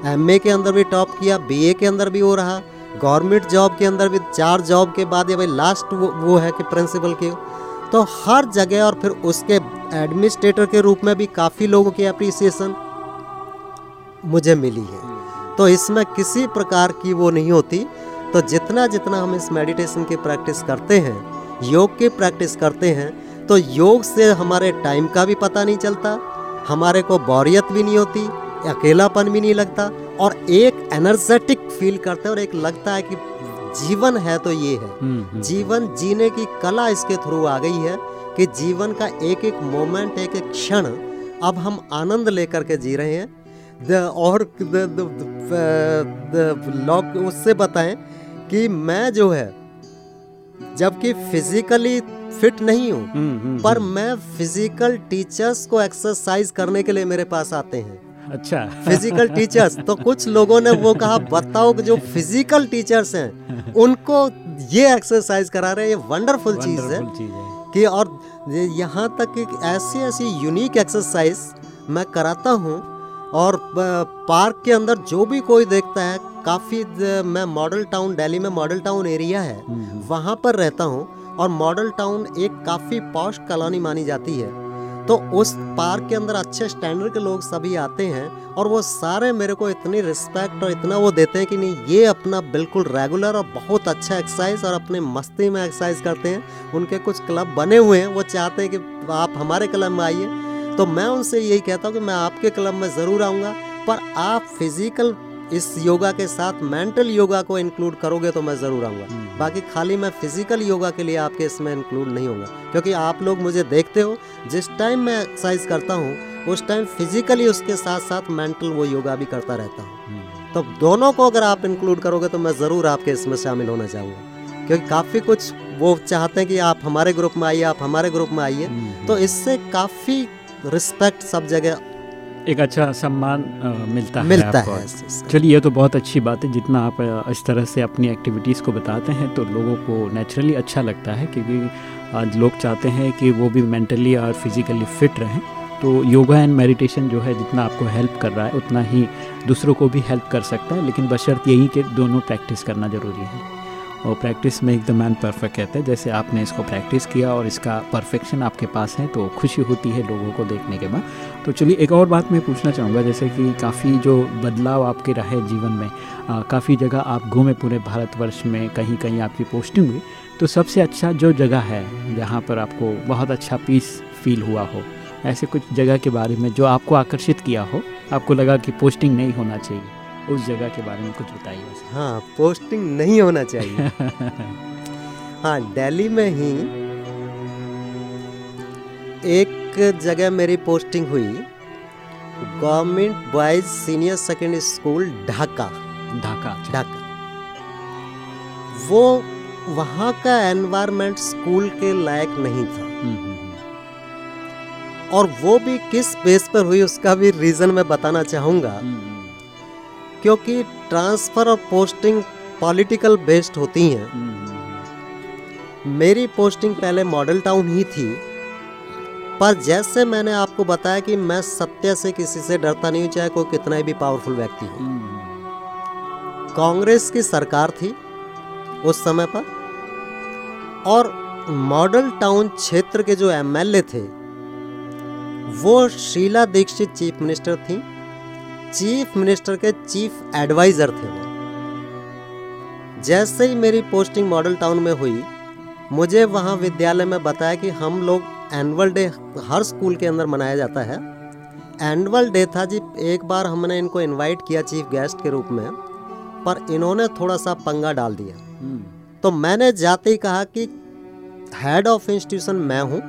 एमए के अंदर भी टॉप किया बीए के अंदर भी हो रहा गवर्नमेंट जॉब के अंदर भी चार जॉब के बाद ये भाई लास्ट वो, वो है कि प्रिंसिपल के। तो हर जगह और फिर उसके एडमिनिस्ट्रेटर के रूप में भी काफ़ी लोगों की अप्रिसिएशन मुझे मिली है। तो इसमें किसी प्रकार की वो नहीं होती। तो जितना जितना हम इस मेडिटेशन की प्रैक्टिस करते हैं योग की प्रैक्टिस करते हैं तो योग से हमारे टाइम का भी पता नहीं चलता हमारे को बोरियत भी नहीं होती अकेलापन भी नहीं लगता और एक एनर्जेटिक फील करते हैं और एक लगता है कि जीवन है तो ये है। हम्म, हम्म, जीवन जीने की कला इसके थ्रू आ गई है कि जीवन का एक एक मोमेंट एक एक क्षण अब हम आनंद लेकर के जी रहे हैं। द और लॉक उससे बताएँ कि मैं जो है जबकि फिजिकली फिट नहीं हूँ हम्म, हम्म, पर मैं फ़िज़िकल टीचर्स को एक्सरसाइज करने के लिए मेरे पास आते हैं। अच्छा। फ़िज़िकल टीचर्स तो कुछ लोगों ने वो कहा बताओ कि जो फ़िज़िकल टीचर्स हैं उनको ये एक्सरसाइज करा रहे हैं ये वंडरफुल चीज़ है है। कि और यहाँ तक एक ऐसी ऐसी यूनिक एक्सरसाइज मैं कराता हूँ और पार्क के अंदर जो भी कोई देखता है काफ़ी मैं मॉडल टाउन दिल्ली में मॉडल टाउन एरिया है हम्म, वहाँ पर रहता हूँ और मॉडल टाउन एक काफ़ी पॉश कॉलोनी मानी जाती है। तो उस पार्क के अंदर अच्छे स्टैंडर्ड के लोग सभी आते हैं और वो सारे मेरे को इतनी रिस्पेक्ट और इतना वो देते हैं कि नहीं, ये अपना बिल्कुल रेगुलर और बहुत अच्छा एक्सरसाइज और अपने मस्ती में एक्सरसाइज करते हैं। उनके कुछ क्लब बने हुए हैं, वो चाहते हैं कि आप हमारे क्लब में आइए। तो मैं उनसे यही कहता हूँ कि मैं आपके क्लब में ज़रूर आऊँगा, पर आप फ़िज़िकल इस योगा के साथ मेंटल योगा को इंक्लूड करोगे तो मैं ज़रूर आऊँगा। हम्म। बाकी खाली मैं फ़िज़िकल योगा के लिए आपके इसमें इंक्लूड नहीं होगा। क्योंकि आप लोग मुझे देखते हो जिस टाइम मैं एक्सरसाइज करता हूँ उस टाइम फिजिकली उसके साथ साथ मेंटल वो योगा भी करता रहता हूँ। हम्म, तो दोनों को अगर आप इंक्लूड करोगे तो मैं ज़रूर आपके इसमें शामिल होना चाहूँगा। क्योंकि काफ़ी कुछ वो चाहते हैं कि आप हमारे ग्रुप में आइए आप हमारे ग्रुप में आइए। हम्म, तो इससे काफ़ी रिस्पेक्ट सब जगह एक अच्छा सम्मान मिलता है मिलता आपको। है से। चलिए ये तो बहुत अच्छी बात है जितना आप इस तरह से अपनी एक्टिविटीज़ को बताते हैं तो लोगों को नेचुरली अच्छा लगता है क्योंकि आज लोग चाहते हैं कि वो भी मेंटली और फिजिकली फिट रहें तो योगा एंड मेडिटेशन जो है जितना आपको हेल्प कर रहा है उतना ही दूसरों को भी हेल्प कर सकता है लेकिन बशर्त यही कि दोनों प्रैक्टिस करना ज़रूरी है और प्रैक्टिस में द मैन परफेक्ट कहते हैं जैसे आपने इसको प्रैक्टिस किया और इसका परफेक्शन आपके पास है तो खुशी होती है लोगों को देखने के बाद तो चलिए एक और बात मैं पूछना चाहूँगा जैसे कि काफ़ी जो बदलाव आपके रहे जीवन में काफ़ी जगह आप घूमे पूरे भारतवर्ष में कहीं कहीं आपकी पोस्टिंग हुई तो सबसे अच्छा जो जगह है जहाँ पर आपको बहुत अच्छा पीस फील हुआ हो ऐसे कुछ जगह के बारे में जो आपको आकर्षित किया हो आपको लगा कि पोस्टिंग नहीं होना चाहिए उस जगह के बारे में कुछ बताइए हाँ पोस्टिंग नहीं होना चाहिए। हाँ दिल्ली में ही एक जगह मेरी पोस्टिंग हुई। Government boys senior secondary school Dhaka Dhaka. Dhaka वो वहाँ का एनवायरनमेंट स्कूल के लायक नहीं था। हम्म, हम्म, हम्म। और वो भी किस बेस पर हुई उसका भी रीज़न मैं बताना चाहूँगा। क्योंकि ट्रांसफ़र और पोस्टिंग पॉलिटिकल बेस्ड होती हैं। मेरी पोस्टिंग पहले मॉडल टाउन ही थी। पर जैसे मैंने आपको बताया कि मैं सत्य से किसी से डरता नहीं हूँ, चाहे कोई कितना भी पावरफुल व्यक्ति हो। हम्म, कांग्रेस की सरकार थी उस समय पर और मॉडल टाउन क्षेत्र के जो एमएलए थे वो शीला दीक्षित चीफ मिनिस्टर थी। चीफ मिनिस्टर के चीफ एडवाइजर थे वो। जैसे ही मेरी पोस्टिंग मॉडल टाउन में हुई मुझे वहाँ विद्यालय में बताया कि हम लोग एनुअल डे हर स्कूल के अंदर मनाया जाता है। एनुअल डे था जी एक बार हमने इनको इनवाइट किया चीफ गेस्ट के रूप में पर इन्होंने थोड़ा सा पंगा डाल दिया। हम्म, तो मैंने जाते ही कहा कि हेड ऑफ़ इंस्टीट्यूशन मैं हूँ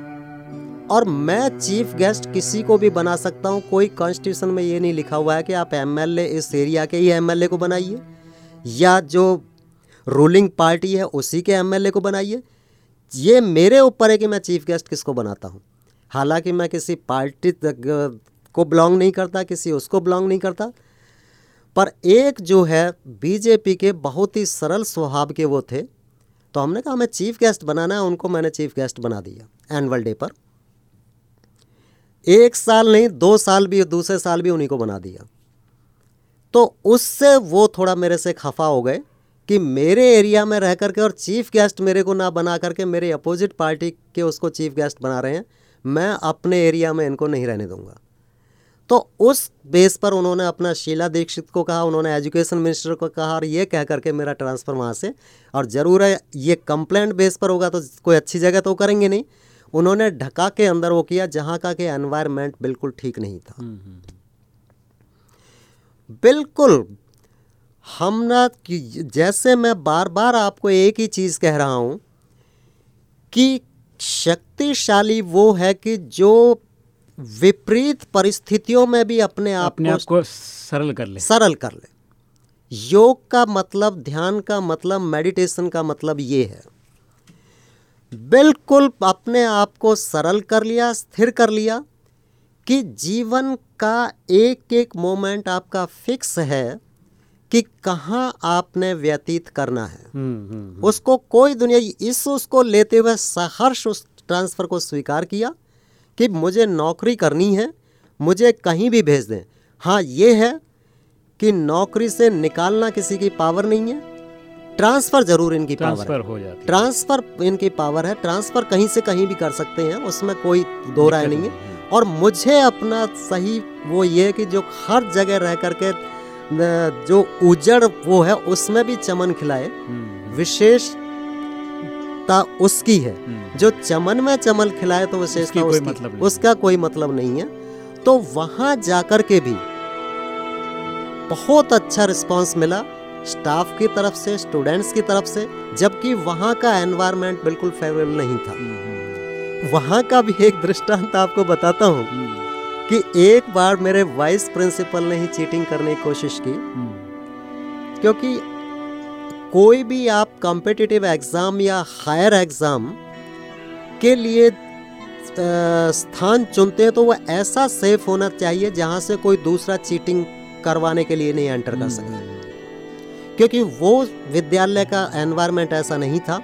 और मैं चीफ गेस्ट किसी को भी बना सकता हूँ। कोई कॉन्स्टिट्यूशन में ये नहीं लिखा हुआ है कि आप एमएलए इस एरिया के ही एमएलए को बनाइए या जो रूलिंग पार्टी है उसी के एमएलए को बनाइए। ये मेरे ऊपर है कि मैं चीफ गेस्ट किसको बनाता हूँ। हालाँकि मैं किसी पार्टी तक को बिलोंग नहीं करता, किसी उसको बिलोंग नहीं करता, पर एक जो है बीजेपी के बहुत ही सरल स्वभाव के वो थे तो हमने कहा, हमें चीफ गेस्ट बनाना है, उनको मैंने चीफ गेस्ट बना दिया एनुअल डे पर। एक साल नहीं, दो साल भी, दूसरे साल भी उन्हीं को बना दिया। तो उससे वो थोड़ा मेरे से खफा हो गए कि मेरे एरिया में रह करके और चीफ गेस्ट मेरे को ना बना करके मेरे अपोजिट पार्टी के उसको चीफ गेस्ट बना रहे हैं मैं अपने एरिया में इनको नहीं रहने दूँगा। तो उस बेस पर उन्होंने अपना शीला दीक्षित को कहा उन्होंने एजुकेशन मिनिस्टर को कहा और ये कह करके मेरा ट्रांसफ़र वहाँ से और ज़रूर है ये कंप्लेंट बेस पर होगा तो कोई अच्छी जगह तो करेंगे नहीं। उन्होंने ढका के अंदर वो किया जहाँ का कि एनवायरनमेंट बिल्कुल ठीक नहीं था। बिल्कुल हम ना कि जैसे मैं बार बार आपको एक ही चीज़ कह रहा हूँ कि शक्तिशाली वो है कि जो विपरीत परिस्थितियों में भी अपने आप अपने आप को सरल कर ले। सरल कर ले। योग का मतलब ध्यान का मतलब मेडिटेशन का मतलब ये है। बिल्कुल अपने आप को सरल कर लिया स्थिर कर लिया कि जीवन का एक एक मोमेंट आपका फिक्स है। कि कहाँ आपने व्यतीत करना है। हम्म, हम्म, उसको कोई दुनिया इस उसको लेते हुए सहर्ष उस ट्रांसफ़र को स्वीकार किया कि मुझे नौकरी करनी है मुझे कहीं भी भेज दें। हाँ ये है कि नौकरी से निकालना किसी की पावर नहीं है। ट्रांसफ़र ज़रूर इनकी पावर है। ट्रांसफ़र हो जाती ट्रांसफ़र इनकी पावर है। ट्रांसफ़र कहीं से कहीं भी कर सकते हैं उसमें कोई दो राय नहीं है। और मुझे अपना सही वो ये है कि जो हर जगह रह करके जो उजड़ वो है उसमें भी चमन खिलाए। हम्म, विशेषता उसकी है। हम्म, जो चमन में चमन खिलाए तो विशेषता उसकी कोई उसकी। मतलब नहीं। उसका कोई मतलब नहीं है। तो वहाँ जाकर के भी बहुत अच्छा रिस्पांस मिला स्टाफ की तरफ़ से स्टूडेंट्स की तरफ़ से जबकि वहाँ का एनवायरनमेंट बिल्कुल फेवरेबल नहीं था। हम्म, वहाँ का भी एक दृष्टांत आपको बताता हूँ। कि एक बार मेरे वाइस प्रिंसिपल ने ही चीटिंग करने की कोशिश की। हम्म, क्योंकि कोई भी आप कॉम्पिटिटिव एग्ज़ाम या हायर एग्ज़ाम के लिए स्थान चुनते हैं तो वो ऐसा सेफ़ होना चाहिए जहाँ से कोई दूसरा चीटिंग करवाने के लिए नहीं एंटर कर सके क्योंकि वो विद्यालय का एनवायरनमेंट ऐसा नहीं था।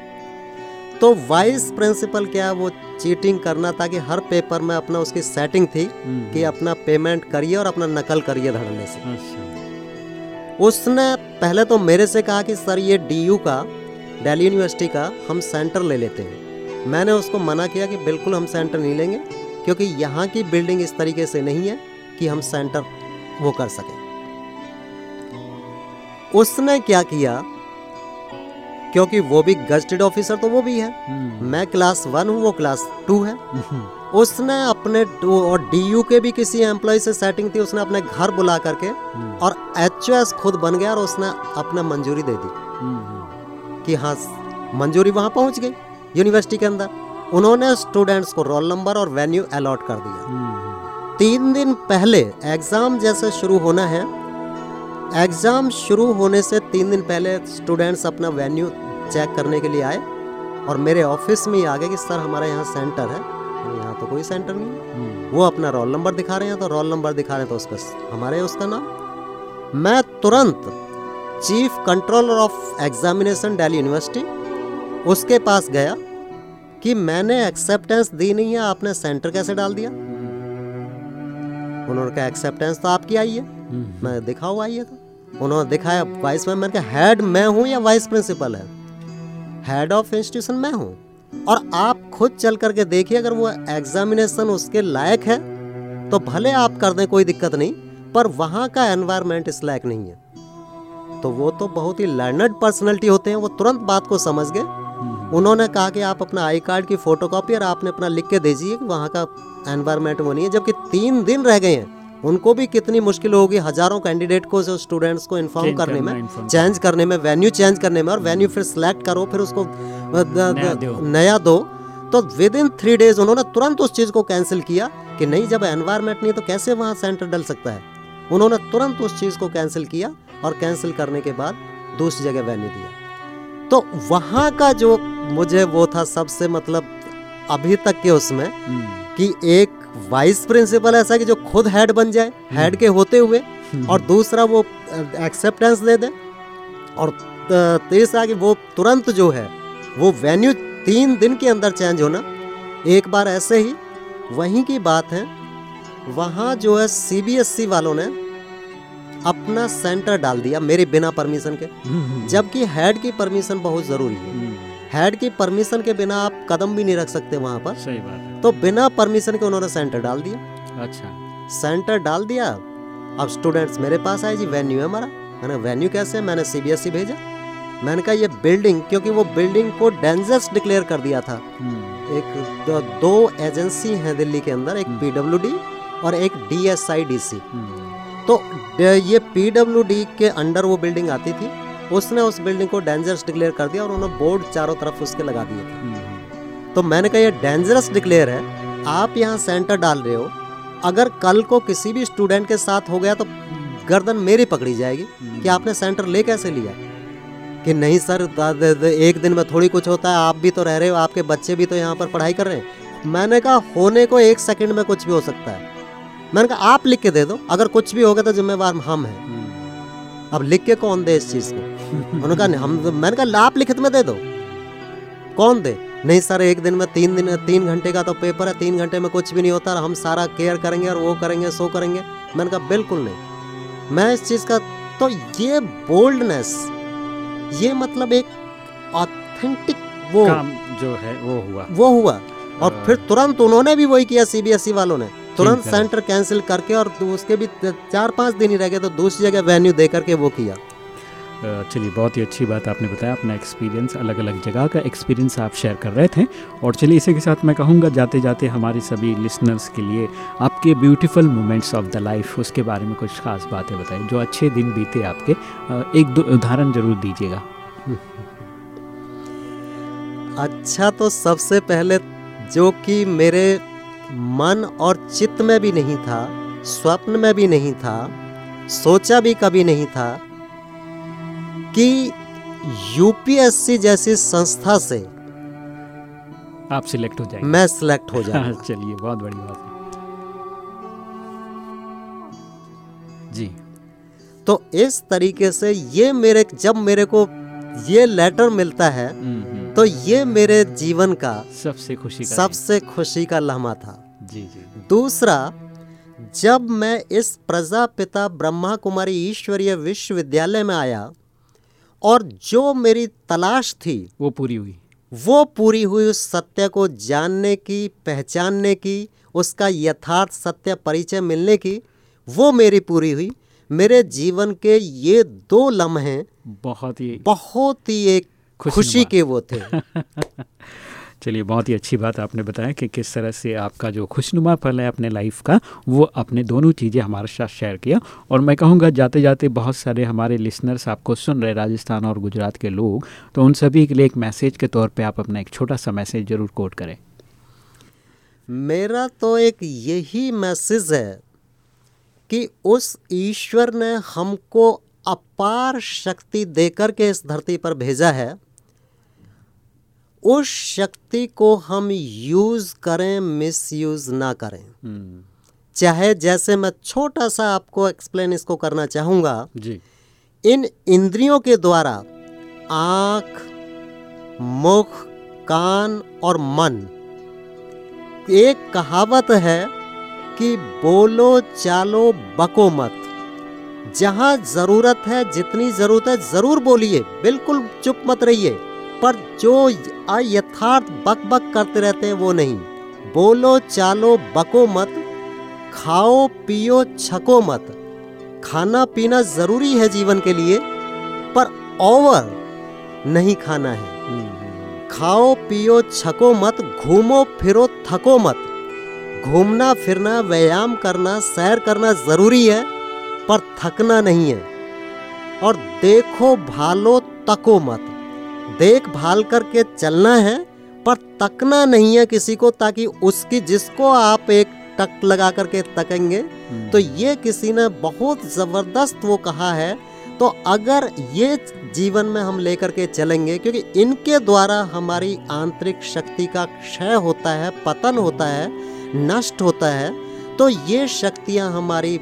तो वाइस प्रिंसिपल क्या वो चीटिंग करना था कि हर पेपर में अपना उसकी सेटिंग थी हम्म, कि अपना पेमेंट करिए और अपना नकल करिए धड़ल्ले से। अच्छा। उसने पहले तो मेरे से कहा कि सर ये डीयू का दिल्ली यूनिवर्सिटी का हम सेंटर ले लेते हैं। मैंने उसको मना किया कि बिल्कुल हम सेंटर नहीं लेंगे क्योंकि यहाँ की बिल्डिंग इस तरीके से नहीं है कि हम सेंटर वो कर सकें। उसने क्या किया? क्योंकि वो भी गजटेड ऑफिसर तो वो भी है। हम्म, मैं क्लास वन हूँ वो क्लास टू है। उसने अपने और डीयू के भी किसी एम्प्लॉय से सेटिंग थी उसने अपने घर बुला करके हम्म, और एच खुद बन गया और उसने अपना मंजूरी दे दी। हम्म, कि हाँ मंजूरी वहाँ पहुँच गई यूनिवर्सिटी के अंदर। उन्होंने स्टूडेंट्स को रोल नंबर और वेन्यू अलॉट कर दिया। तीन दिन पहले एग्ज़ाम जैसे शुरू होना है एग्ज़ाम शुरू होने से तीन दिन पहले स्टूडेंट्स अपना वेन्यू चेक करने के लिए आए और मेरे ऑफ़िस में ही आ गए कि सर हमारा यहाँ सेंटर है। यहाँ तो कोई सेंटर नहीं हम्म, वो अपना रोल नंबर दिखा रहे हैं तो रोल नंबर दिखा रहे हैं तो उसका हमारे उसका नाम। मैं तुरंत chief controller of examination Delhi university उसके पास गया कि मैंने एक्सेप्टेंस दी नहीं है आपने सेंटर कैसे डाल दिया? उन्होंने कहा एक्सेप्टेंस तो आपकी आई है। हम्म, मैं दिखाओ आई है तो। उन्होंने दिखाया वाइस में मैंने कहा हेड मैं हूँ या वाइस प्रिंसिपल है? हेड ऑफ़ इंस्टीट्यूशन मैं हूँ। और आप खुद चल करके देखिए अगर वो एग्जामिनेशन उसके लायक है तो भले आप कर दें कोई दिक्कत नहीं पर वहाँ का एनवायरनमेंट इस लायक नहीं है। तो वो तो बहुत ही लर्नड पर्सनैलिटी होते हैं वो तुरंत बात को समझ गए। हम्म, उन्होंने कहा कि आप अपना आई कार्ड की फोटोकॉपी और आपने अपना लिख के दीजिए कि वहाँ का एनवायरमेंट वो नहीं है जबकि तीन दिन रह गए हैं। उनको भी कितनी मुश्किल होगी हज़ारों कैंडिडेट को स्टूडेंट्स को इन्फॉर्म करने में चेंज करने। में वेन्यू चेंज करने में और वेन्यू फिर सिलेक्ट करो फिर उसको नया दो। तो विद इन थ्री डेज़ उन्होंने तुरंत उस चीज़ को कैंसिल किया कि नहीं जब एनवायरमेंट नहीं है तो कैसे वहाँ सेंटर डल सकता है? उन्होंने तुरंत उस चीज़ को कैंसिल किया और कैंसिल करने के बाद दूसरी जगह वेन्यू दिया। तो वहाँ का जो मुझे वो था सबसे मतलब अभी तक के उसमें हम्म, कि एक वाइस प्रिंसिपल ऐसा कि जो खुद हेड बन जाए हेड के होते हुए और दूसरा वो एक्सेप्टेंस दे दे। और तीसरा कि वो तुरंत जो है वो वेन्यू तीन दिन के अंदर चेंज होना। एक बार ऐसे ही वहीं की बात है वहाँ जो है सीबीएसई वालों ने अपना सेंटर डाल दिया मेरे बिना परमिशन के। हम्म, जबकि हेड की परमिशन बहुत ज़रूरी है। हम्म, हेड की परमिशन के बिना आप कदम भी नहीं रख सकते वहाँ पर। सही बात है। तो बिना परमिशन के उन्होंने सेंटर डाल दिया। अच्छा। सेंटर डाल दिया। अब स्टूडेंट्स मेरे पास आए जी वेन्यू है हमारा। मैंने वेन्यू कैसे? है? मैंने सीबीएसई भेजा। मैंने कहा ये बिल्डिंग क्योंकि वो बिल्डिंग को डेंजरस डिक्लेयर कर दिया था। हम्म, एक दो, दो एजेंसी हैं दिल्ली के अंदर एक हम्म। पीडब्ल्यूडी और एक डीएसआईडीसी हम्म, तो ड- ये पीडब्ल्यूडी के अंडर वो बिल्डिंग आती थी। उसने उस बिल्डिंग को डेंजरस डिक्लेयर कर दिया और उन्होंने बोर्ड चारों तरफ़ उसके लगा दिए थे। हम्म, तो मैंने कहा ये डेंजरस डिक्लेयर है। आप यहाँ सेंटर डाल रहे हो। अगर कल को किसी भी स्टूडेंट के साथ हो गया तो गर्दन मेरी पकड़ी जाएगी। कि आपने सेंटर ले कैसे लिया? कि नहीं सर एक दिन में थोड़ी कुछ होता है। आप भी तो रह रहे हो आपके बच्चे भी तो यहाँ पर पढ़ाई कर रहे हैं। मैंने कहा होने को एक सेकंड में कुछ भी हो सकता है। मैंने कहा आप लिख के दे दो। अगर कुछ भी होगा तो जिम्मेवार हम हैं। हम्म, अब लिख के कौन दे इस चीज़ को? उन्होंने कहा हम मैंने कहा आप लिखित में दे दो। कौन दे? नहीं सर एक दिन में तीन दिन तीन घंटे का तो पेपर है तीन घंटे में कुछ भी नहीं होता हम सारा केयर करेंगे और वो करेंगे सो करेंगे। मैंने कहा बिल्कुल नहीं। मैं इस चीज़ का तो ये बोल्डनेस ये मतलब एक ऑथेंटिक वो काम जो है वो हुआ। वो हुआ। और हाँ। फिर तुरंत उन्होंने भी वही किया सीबीएसई वालों ने। तुरंत सेंटर कैंसिल करके और उसके भी चार पाँच दिन ही रह गए तो दूसरी जगह वेन्यू दे करके वो किया। चलिए, बहुत ही अच्छी बात आपने बताया, अपना एक्सपीरियंस अलग अलग जगह का एक्सपीरियंस आप शेयर कर रहे थे। और चलिए, इसी के साथ मैं कहूँगा जाते जाते हमारे सभी लिसनर्स के लिए आपके beautiful moments of the life उसके बारे में कुछ खास बातें बताइए जो अच्छे दिन बीते आपके। एक दो, उदाहरण ज़रूर दीजिएगा। अच्छा तो सबसे पहले जो कि मेरे मन और चित्त में भी नहीं था, स्वप्न में भी नहीं था, सोचा भी कभी नहीं था कि यूपीएससी जैसी संस्था से आप सिलेक्ट हो जाएँगे। मैं सिलेक्ट हो जाऊँगा। चलिए बहुत बड़ी बात है जी। तो इस तरीके से ये मेरे जब मेरे को ये लेटर मिलता है हम्म, हम्म, तो ये मेरे जीवन का सबसे खुशी का सबसे खुशी का लम्हा था। जी जी। दूसरा जब मैं इस प्रजापिता ब्रह्मा कुमारी ईश्वरीय विश्वविद्यालय में आया और जो मेरी तलाश थी वो पूरी हुई। वो पूरी हुई उस सत्य को जानने की पहचानने की उसका यथार्थ सत्य परिचय मिलने की वो मेरी पूरी हुई। मेरे जीवन के ये दो लम्हे बहुत ही बहुत ही एक। खुशी के वो थे। चलिए, बहुत ही अच्छी बात आपने बताया कि किस तरह से आपका जो खुशनुमा पल है अपने लाइफ का, वो अपने दोनों चीज़ें हमारे साथ शेयर किया। और मैं कहूँगा जाते जाते बहुत सारे हमारे लिसनर्स आपको सुन रहे राजस्थान और गुजरात के लोग तो उन सभी के लिए एक मैसेज के तौर पे आप अपना एक छोटा सा मैसेज ज़रूर कोट करें। मेरा तो एक यही मैसेज है कि उस ईश्वर ने हमको अपार शक्ति देकर के इस धरती पर भेजा है। उस शक्ति को हम यूज़ करें मिस यूज़ ना करें। चाहे जैसे मैं छोटा सा आपको एक्सप्लेन इसको करना चाहूँगा। जी। इन इंद्रियों के द्वारा आँख मुख कान और मन एक कहावत है कि बोलो चालो बको मत। जहाँ ज़रूरत है जितनी ज़रूरत है ज़रूर बोलिए। बिल्कुल चुप मत रहिए। पर जो अयथार्थ बक बक करते रहते हैं, वो नहीं। बोलो, चालो, बको मत, खाओ, पियो, छको मत। खाना पीना ज़रूरी है जीवन के लिए, पर ओवर नहीं खाना है। खाओ, पियो, छको मत, घूमो, फिरो, थको मत। घूमना, फिरना, व्यायाम करना, सैर करना ज़रूरी है, पर थकना नहीं है। और देखो, भालो, तको मत। देख भाल करके चलना है पर तकना नहीं है किसी को ताकि उसकी जिसको आप एक टक लगा करके तकेंगे। तो ये किसी ने बहुत ज़बरदस्त वो कहा है तो अगर ये जीवन में हम लेकर के चलेंगे क्योंकि इनके द्वारा हमारी आंतरिक शक्ति का क्षय होता है पतन होता है नष्ट होता है तो ये शक्तियाँ हमारी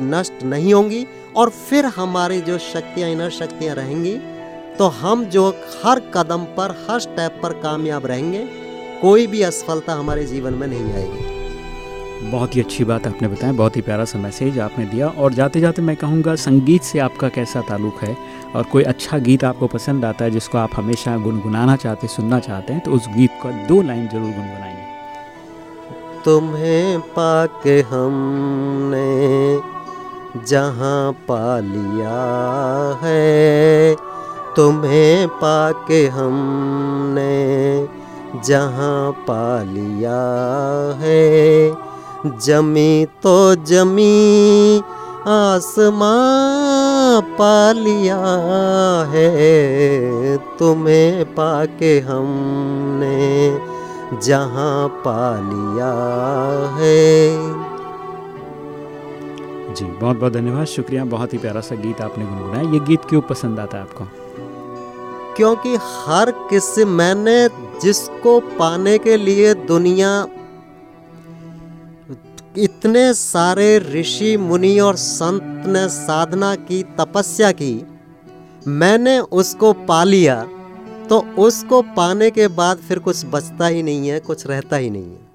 नष्ट नहीं होंगी और फिर हमारी जो शक्तियाँ इनर शक्तियाँ रहेंगी तो हम जो हर कदम पर हर स्टेप पर कामयाब रहेंगे कोई भी असफलता हमारे जीवन में नहीं आएगी। बहुत ही अच्छी बात आपने बताया बहुत ही प्यारा सा मैसेज आपने दिया और जाते जाते मैं कहूँगा संगीत से आपका कैसा ताल्लुक़ है? और कोई अच्छा गीत आपको पसंद आता है जिसको आप हमेशा गुनगुनाना चाहते सुनना चाहते हैं तो उस गीत का दो लाइन ज़रूर गुनगुनाइए। तुम्हें पाके हमने जहाँ पा लिया है तुम्हें पाके हमने जहाँ पा लिया है। जमी तो जमी, आसमां पा लिया है। तुम्हें पाके हमने जहाँ पा लिया है। जी बहुत बहुत धन्यवाद। शुक्रिया, बहुत ही प्यारा सा गीत आपने गुनगुनाया। ये गीत क्यों पसंद आता है आपको? क्योंकि हर किसी मैंने जिसको पाने के लिए दुनिया, इतने सारे ऋषि, मुनि और संत ने साधना की, तपस्या की, मैंने उसको पा लिया तो उसको पाने के बाद फिर कुछ बचता ही नहीं है, कुछ रहता ही नहीं है।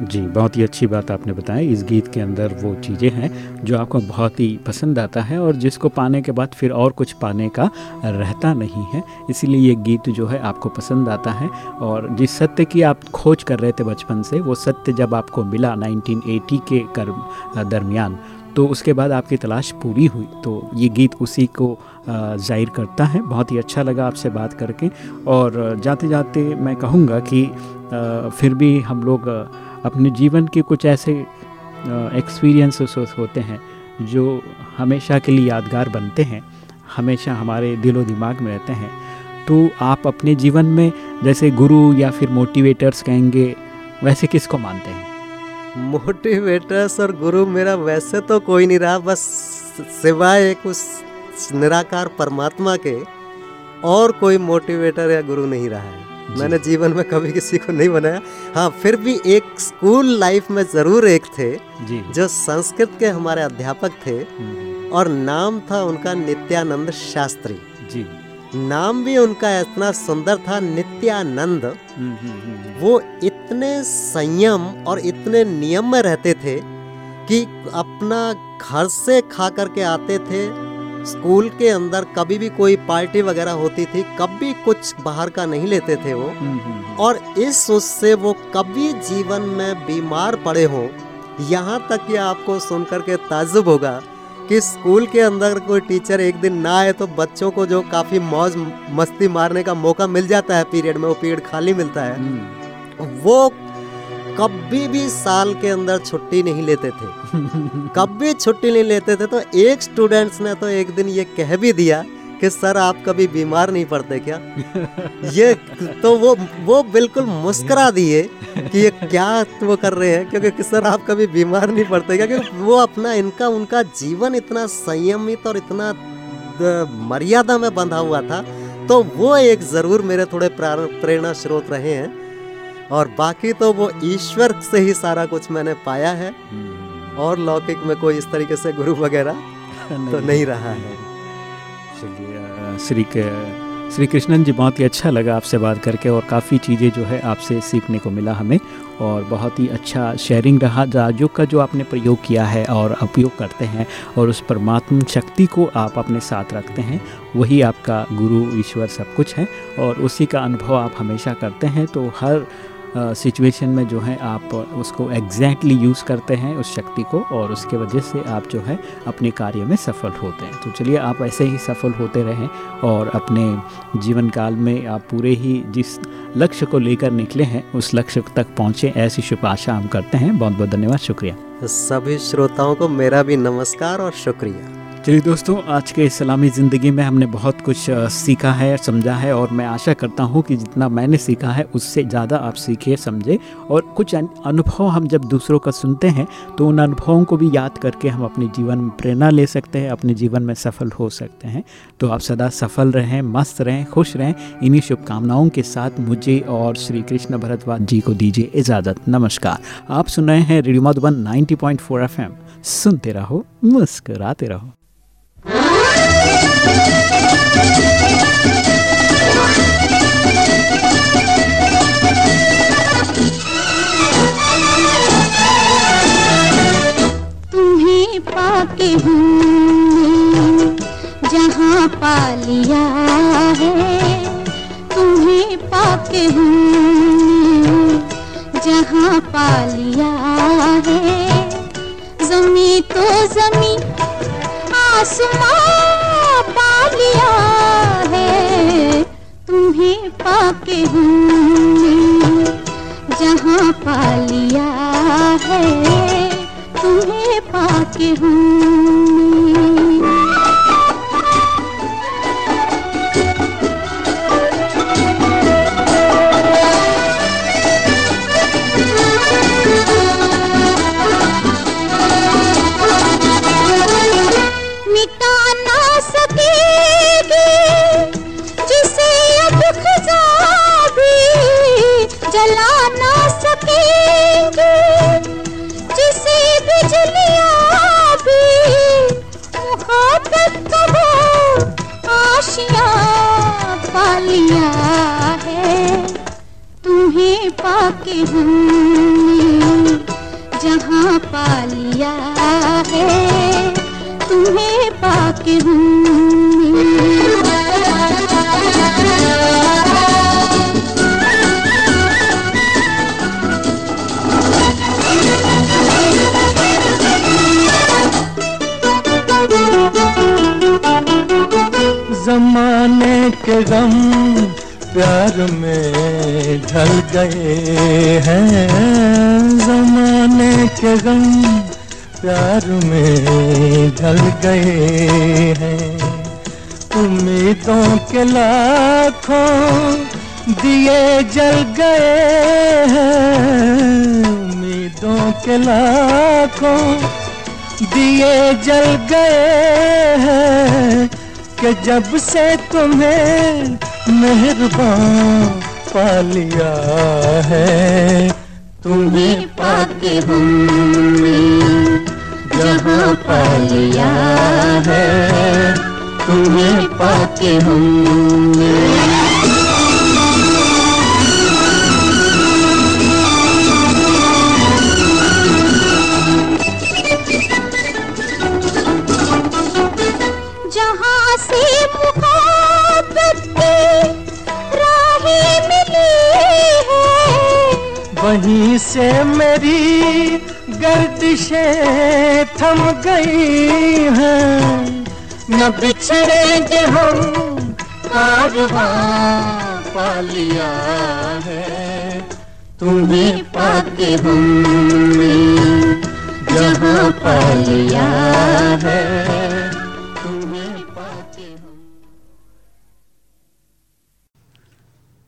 जी, बहुत ही अच्छी बात आपने बताया इस गीत के अंदर वो चीज़ें हैं जो आपको बहुत ही पसंद आता है और जिसको पाने के बाद फिर और कुछ पाने का रहता नहीं है। इसीलिए ये गीत जो है आपको पसंद आता है और जिस सत्य की आप खोज कर रहे थे बचपन से, वो सत्य जब आपको मिला 1980 के कर दरमियान तो उसके बाद आपकी तलाश पूरी हुई। तो ये गीत उसी को ज़ाहिर करता है। बहुत ही अच्छा लगा आपसे बात करके और जाते जाते मैं कहूँगा कि फिर भी हम लोग अपने जीवन के कुछ ऐसे एक्सपीरियंसेस होते हैं, जो हमेशा के लिए यादगार बनते हैं, हमेशा हमारे दिलो दिमाग में रहते हैं। तो आप अपने जीवन में जैसे गुरु या फिर मोटिवेटर्स कहेंगे, वैसे किसको मानते हैं? मोटिवेटर्स और गुरु मेरा वैसे तो कोई नहीं रहा, बस सिवाय एक उस निराकार परमात्मा के और कोई मोटिवेटर या गुरु नहीं रहा है। मैंने जीवन में कभी किसी को नहीं बनाया। हाँ फिर भी एक स्कूल लाइफ में ज़रूर एक थे जी। जो संस्कृत के हमारे अध्यापक थे हम्म, और नाम था उनका नित्यानंद शास्त्री। जी। नाम भी उनका इतना सुंदर था नित्यानंद। हम्म, हम्म, हम्म, वो इतने संयम और इतने नियम में रहते थे कि अपना घर से खा करके आते थे स्कूल के अंदर कभी भी कोई पार्टी वगैरह होती थी कभी कुछ बाहर का नहीं लेते थे वो। हम्म, हम्म, हम्म, और इस उससे वो कभी जीवन में बीमार पड़े हों यहाँ तक कि आपको सुन करके ताजुब होगा कि स्कूल के अंदर कोई टीचर एक दिन ना आए तो बच्चों को जो काफ़ी मौज मस्ती मारने का मौका मिल जाता है पीरियड में वो पीरियड खाली मिलता है। वो कभी भी साल के अंदर छुट्टी नहीं लेते थे। कभी छुट्टी नहीं लेते थे तो एक स्टूडेंट्स ने तो एक दिन ये कह भी दिया कि, सर, आप कभी बीमार नहीं पड़ते क्या? ये तो वो वो बिल्कुल मुस्करा दिए कि ये क्या वो कर रहे हैं, क्योंकि सर, आप कभी बीमार नहीं पड़ते क्या? क्योंकि वो अपना, इनका, उनका जीवन इतना संयमित और इतना मर्यादा में बंधा हुआ था। तो वो एक ज़रूर मेरे थोड़े प्रेरणा स्रोत रहे हैं। और बाकी तो वो ईश्वर से ही सारा कुछ मैंने पाया है। हम्म, और लौकिक में कोई इस तरीके से गुरु वगैरह तो नहीं रहा है। चलिए श्री के श्री कृष्णन जी बहुत ही अच्छा लगा आपसे बात करके और काफ़ी चीज़ें जो है आपसे सीखने को मिला हमें और बहुत ही अच्छा शेयरिंग रहा। राजयोग का जो आपने प्रयोग किया है और उपयोग करते हैं और उस परमात्म शक्ति को आप अपने साथ रखते हैं वही आपका गुरु ईश्वर सब कुछ है और उसी का अनुभव आप हमेशा करते हैं। तो हर सिचुएशन में जो है आप उसको एग्जैक्टली यूज़ करते हैं उस शक्ति को और उसके वजह से आप जो है अपने कार्य में सफल होते हैं। तो चलिए आप ऐसे ही सफल होते रहें और अपने जीवन काल में आप पूरे ही जिस लक्ष्य को लेकर निकले हैं, उस लक्ष्य तक पहुँचें, ऐसी शुभ आशा हम करते हैं। बहुत बहुत धन्यवाद, शुक्रिया। सभी श्रोताओं को मेरा भी नमस्कार और शुक्रिया। चलिए दोस्तों, आज के इस्लामी ज़िंदगी में हमने बहुत कुछ सीखा है, समझा है और मैं आशा करता हूँ कि जितना मैंने सीखा है उससे ज़्यादा आप सीखे समझे और कुछ अनुभव हम जब दूसरों का सुनते हैं तो उन अनुभवों को भी याद करके हम अपने जीवन में प्रेरणा ले सकते हैं, अपने जीवन में सफल हो सकते हैं। तो आप सदा सफल रहें, मस्त रहें, खुश रहें। इन्हीं शुभकामनाओं के साथ मुझे और श्री कृष्ण भरद्वाज जी को दीजिए इजाज़त। नमस्कार। आप सुन रहे हैं रेडियो मधुबन 90.4 एफएम। सुनते रहो, मुस्कराते रहो। पाके हूँ जहाँ पा लिया है। तुम्हें पाके हूँ जहाँ पा लिया है। जमी तो जमी आसमां पा लिया है तुम्हें पाके हमने जहाँ पा लिया है तुम्हें पाके हूँ आशिया पा है। तुम्हें पाके हमने जहाँ पा लिया है तुम्हें पाके हमने ढल गए हैं जमाने के गम, प्यार में ढल गए हैं। उम्मीदों के लाखों दिए जल गए हैं। उम्मीदों के लाखों दिए जल गए हैं कि जब से तुम्हें मेहरबान पा लिया है। तुम्हें पाके हमने जहाँ पा लिया है। तुम्हें पाके हमने से मेरी गर्दिशें थम गई हैं। न बिछड़ेंगे हम कारवां पा लिया है तुम्हें पाके हमने जहाँ पा लिया है।